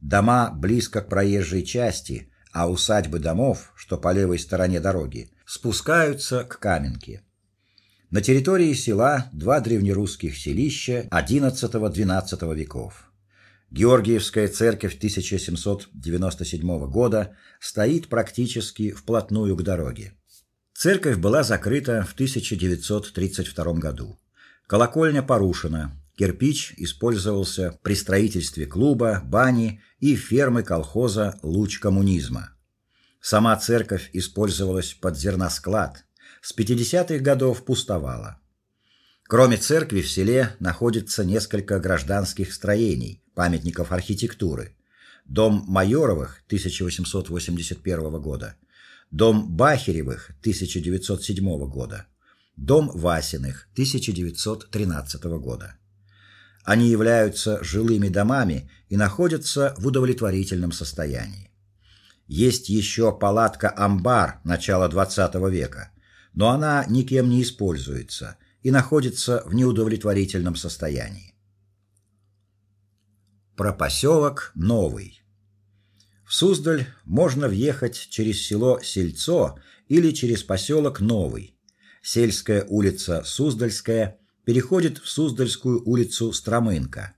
Дома близко к проезжей части, а усадьбы домов, что по левой стороне дороги, спускаются к Каменке. На территории села два древнерусских селища XI-XII веков. Георгиевская церковь 1797 года стоит практически вплотную к дороге. Церковь была закрыта в 1932 году. Колокольня порушена, Кирпич использовался при строительстве клуба, бани и фермы колхоза Луч коммунизма. Сама церковь использовалась под зерносклад. С 50-х годов пустовала. Кроме церкви в селе находится несколько гражданских строений, памятников архитектуры. Дом Майоровых 1881 года, дом Бахеревых 1907 года, дом Васиных 1913 года. Они являются жилыми домами и находятся в удовлетворительном состоянии. Есть еще палатка-амбар начала XX века, но она никем не используется и находится в неудовлетворительном состоянии. Про поселок Новый. В Суздаль можно въехать через село Сельцо или через поселок Новый. Сельская улица Суздальская переходит в Суздальскую улицу Стромынка.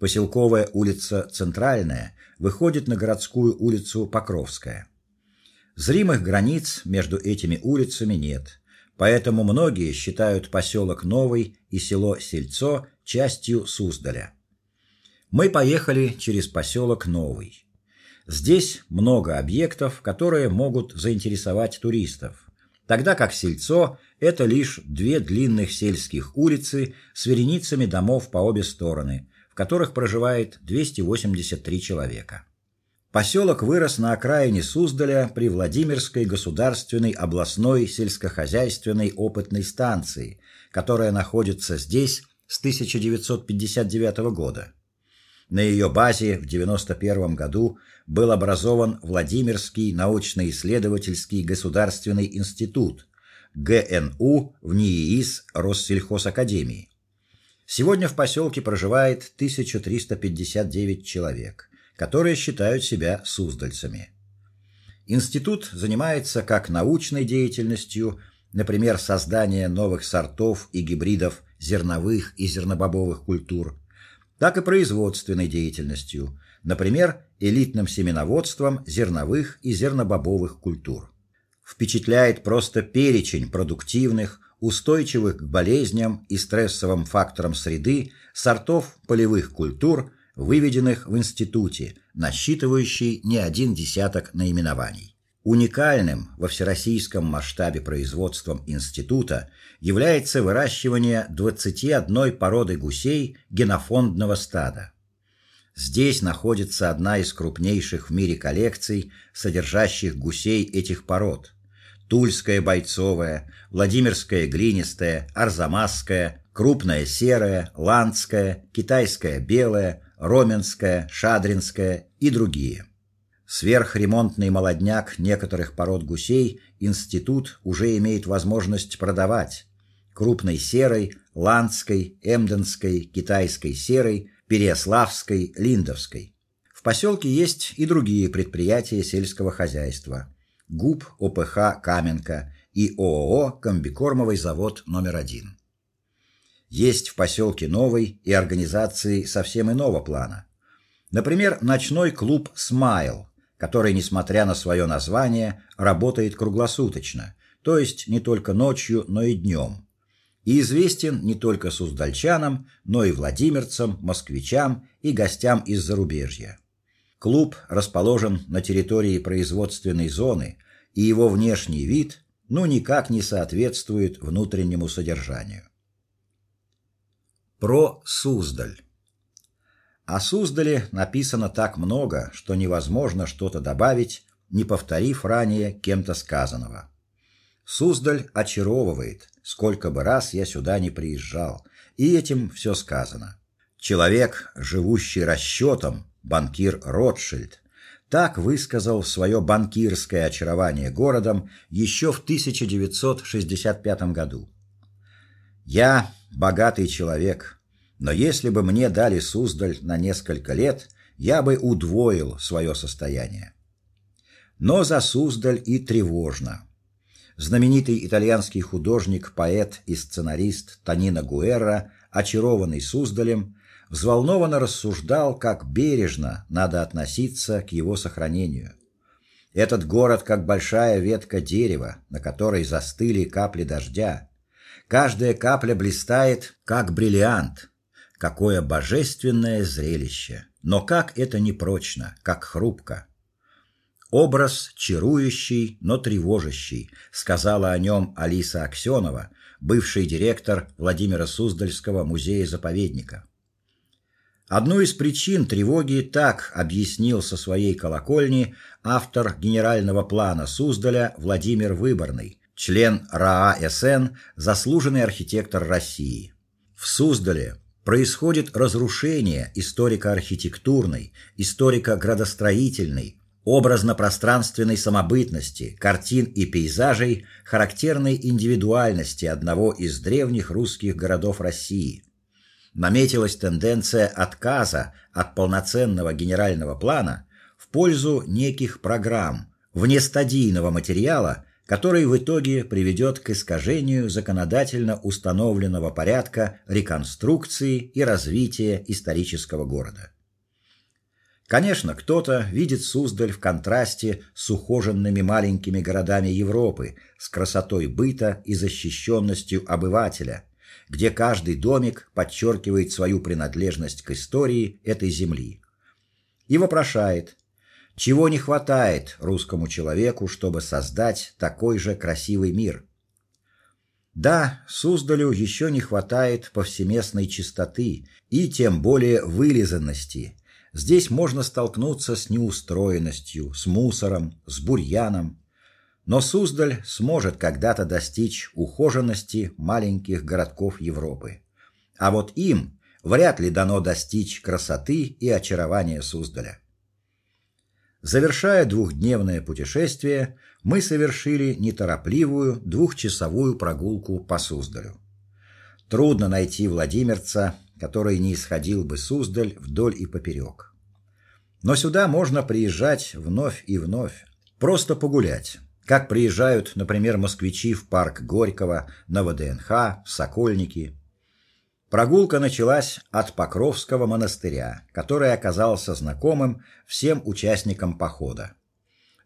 Поселковая улица Центральная выходит на городскую улицу Покровская. Зримых границ между этими улицами нет, поэтому многие считают поселок Новый и село Сельцо частью Суздаля. Мы поехали через поселок Новый. Здесь много объектов, которые могут заинтересовать туристов, тогда как Сельцо это лишь две длинных сельских улицы с вереницами домов по обе стороны, в которых проживает 283 человека. Поселок вырос на окраине Суздаля при Владимирской государственной областной сельскохозяйственной опытной станции, которая находится здесь с 1959 года. На ее базе в 91 году был образован Владимирский научно-исследовательский государственный институт, ГНУ в НИИИС Россельхозакадемии. Сегодня в поселке проживает 1359 человек, которые считают себя суздальцами. Институт занимается как научной деятельностью, например, созданием новых сортов и гибридов зерновых и зернобобовых культур, так и производственной деятельностью, например, элитным семеноводством зерновых и зернобобовых культур. Впечатляет просто перечень продуктивных, устойчивых к болезням и стрессовым факторам среды сортов полевых культур, выведенных в институте, насчитывающий не один десяток наименований. Уникальным во всероссийском масштабе производством института является выращивание 21 породы гусей генофондного стада. Здесь находится одна из крупнейших в мире коллекций, содержащих гусей этих пород. Тульская бойцовая, Владимирская глинистая, Арзамасская, крупная серая, ландская, китайская белая, роменская, шадринская и другие. Сверхремонтный молодняк некоторых пород гусей институт уже имеет возможность продавать. Крупной серой, ландской, эмденской, китайской серой, переяславской, линдовской. В поселке есть и другие предприятия сельского хозяйства. ГУП ОПХ Каменка и ООО Комбикормовый завод номер один. Есть в поселке новый и организации совсем иного плана. Например, ночной клуб Смайл, который, несмотря на свое название, работает круглосуточно, то есть не только ночью, но и днем. И известен не только суздальчанам, но и владимирцам, москвичам и гостям из зарубежья. Клуб расположен на территории производственной зоны, и его внешний вид ну никак не соответствует внутреннему содержанию. Про Суздаль о Суздале написано так много, что невозможно что-то добавить, не повторив ранее кем-то сказанного. Суздаль очаровывает, сколько бы раз я сюда не приезжал, и этим все сказано. Человек, живущий расчетом, банкир Ротшильд, так высказал свое банкирское очарование городом еще в 1965 году. Я богатый человек, но если бы мне дали Суздаль на несколько лет, я бы удвоил свое состояние. Но за Суздаль и тревожно. Знаменитый итальянский художник, поэт и сценарист Тонино Гуэрра, очарованный Суздалем, взволнованно рассуждал, как бережно надо относиться к его сохранению. Этот город как большая ветка дерева, на которой застыли капли дождя. Каждая капля блистает, как бриллиант, Какое божественное зрелище! Но как это непрочно, как хрупко. Образ чарующий, но тревожащий, сказала о нем Алиса Аксенова, бывший директор Владимира Суздальского музея-заповедника. Одну из причин тревоги так объяснил со своей колокольни автор генерального плана Суздаля Владимир Выборный, член РАА-СН, заслуженный архитектор России. В Суздале происходит разрушение историко-архитектурной, историко-градостроительной, образно-пространственной самобытности, картин и пейзажей, характерной индивидуальности одного из древних русских городов России. Наметилась тенденция отказа от полноценного генерального плана в пользу неких программ, внестадийного материала, который в итоге приведет к искажению законодательно установленного порядка реконструкции и развития исторического города. Конечно, кто-то видит Суздаль в контрасте с ухоженными маленькими городами Европы, с красотой быта и защищенностью обывателя, где каждый домик подчеркивает свою принадлежность к истории этой земли. И вопрошает: чего не хватает русскому человеку, чтобы создать такой же красивый мир? Да, Суздалю еще не хватает повсеместной чистоты и тем более вылизанности. Здесь можно столкнуться с неустроенностью, с мусором, с бурьяном. Но Суздаль сможет когда-то достичь ухоженности маленьких городков Европы. А вот им вряд ли дано достичь красоты и очарования Суздаля. Завершая двухдневное путешествие, мы совершили неторопливую двухчасовую прогулку по Суздалю. Трудно найти владимирца, который не исходил бы Суздаль вдоль и поперек. Но сюда можно приезжать вновь и вновь, просто погулять. Как приезжают, например, москвичи в парк Горького, на ВДНХ, в Сокольники. Прогулка началась от Покровского монастыря, который оказался знакомым всем участникам похода.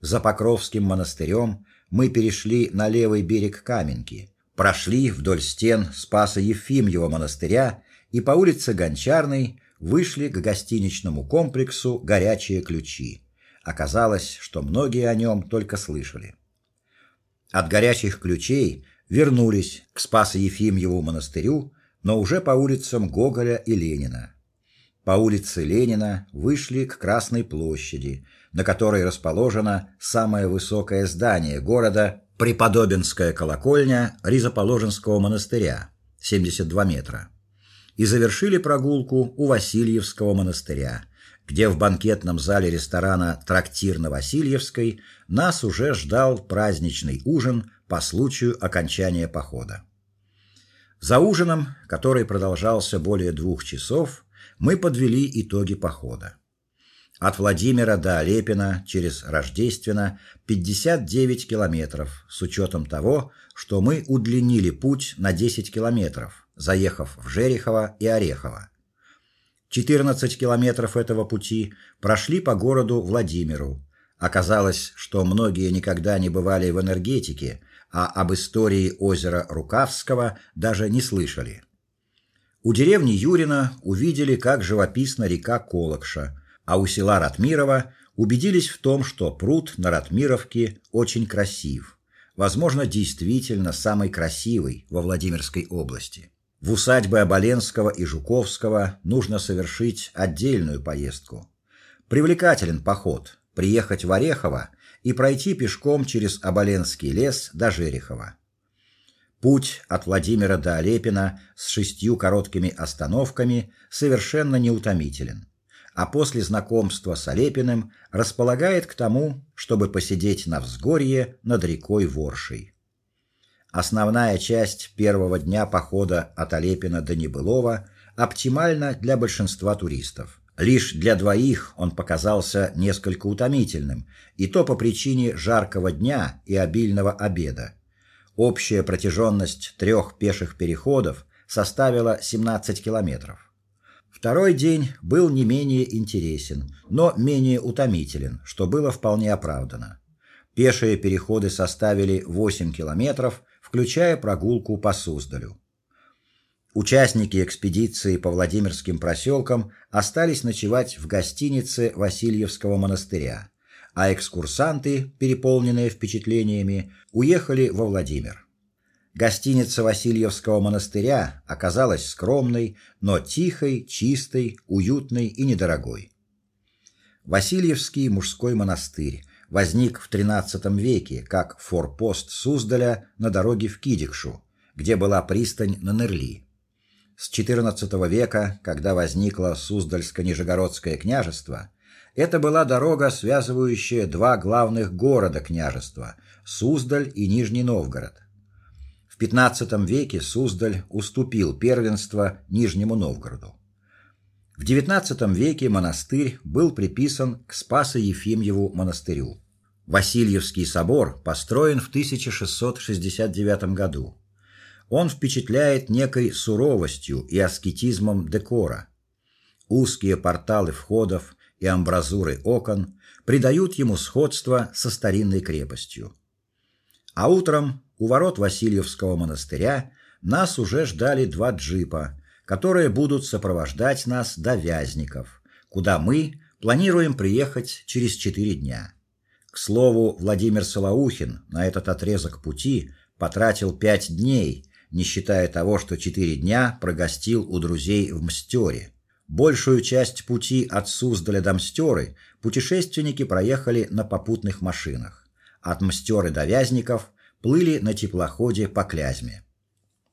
За Покровским монастырем мы перешли на левый берег Каменки, прошли вдоль стен Спаса Ефимьева монастыря и по улице Гончарной вышли к гостиничному комплексу Горячие ключи. Оказалось, что многие о нем только слышали. От Горячих ключей вернулись к Спасо-Ефимьеву монастырю, но уже по улицам Гоголя и Ленина. По улице Ленина вышли к Красной площади, на которой расположено самое высокое здание города Преподобинская колокольня Ризоположенского монастыря, 72 метра. И завершили прогулку у Васильевского монастыря, где в банкетном зале ресторана Трактир на Васильевской нас уже ждал праздничный ужин по случаю окончания похода. За ужином, который продолжался более двух часов, мы подвели итоги похода. От Владимира до Олепина через Рождественно 59 километров, с учетом того, что мы удлинили путь на 10 километров, заехав в Жерехово и Орехово. 14 километров этого пути прошли по городу Владимиру. Оказалось, что многие никогда не бывали в энергетике а об истории озера Рукавского даже не слышали. У деревни Юрина увидели, как живописна река Колокша, а у села Ратмирова убедились в том, что пруд на Ратмировке очень красив. Возможно, действительно самый красивый во Владимирской области. В усадьбы Оболенского и Жуковского нужно совершить отдельную поездку. Привлекателен поход. Приехать в Орехово и пройти пешком через Оболенский лес до Жерехова. Путь от Владимира до Олепина с шестью короткими остановками совершенно неутомителен, а после знакомства с Олепиным располагает к тому, чтобы посидеть на взгорье над рекой Воршей. Основная часть первого дня похода от Олепина до Небылова оптимальна для большинства туристов. Лишь для двоих он показался несколько утомительным, и то по причине жаркого дня и обильного обеда. Общая протяженность трех пеших переходов составила 17 километров. Второй день был не менее интересен, но менее утомителен, что было вполне оправдано. Пешие переходы составили 8 километров, включая прогулку по Суздалю. Участники экспедиции по Владимирским проселкам остались ночевать в гостинице Васильевского монастыря, а экскурсанты, переполненные впечатлениями, уехали во Владимир. Гостиница Васильевского монастыря оказалась скромной, но тихой, чистой, уютной и недорогой. Васильевский мужской монастырь возник в XIII веке как форпост Суздаля на дороге в Кидикшу, где была пристань на Нерли. С XIV века, когда возникло Суздальско-Нижегородское княжество, это была дорога, связывающая два главных города княжества Суздаль и Нижний Новгород. В XV веке Суздаль уступил первенство Нижнему Новгороду. В XIX веке монастырь был приписан к Спасо-Ефимьеву монастырю. Васильевский собор построен в 1669 году он впечатляет некой суровостью и аскетизмом декора. Узкие порталы входов и амбразуры окон придают ему сходство со старинной крепостью. А утром у ворот Васильевского монастыря нас уже ждали два джипа, которые будут сопровождать нас до Вязников, куда мы планируем приехать через четыре дня. К слову, Владимир Солоухин на этот отрезок пути потратил пять дней не считая того, что четыре дня прогостил у друзей в Мстере. Большую часть пути от Суздаля до Мстеры путешественники проехали на попутных машинах. От Мстеры до Вязников плыли на теплоходе по Клязьме.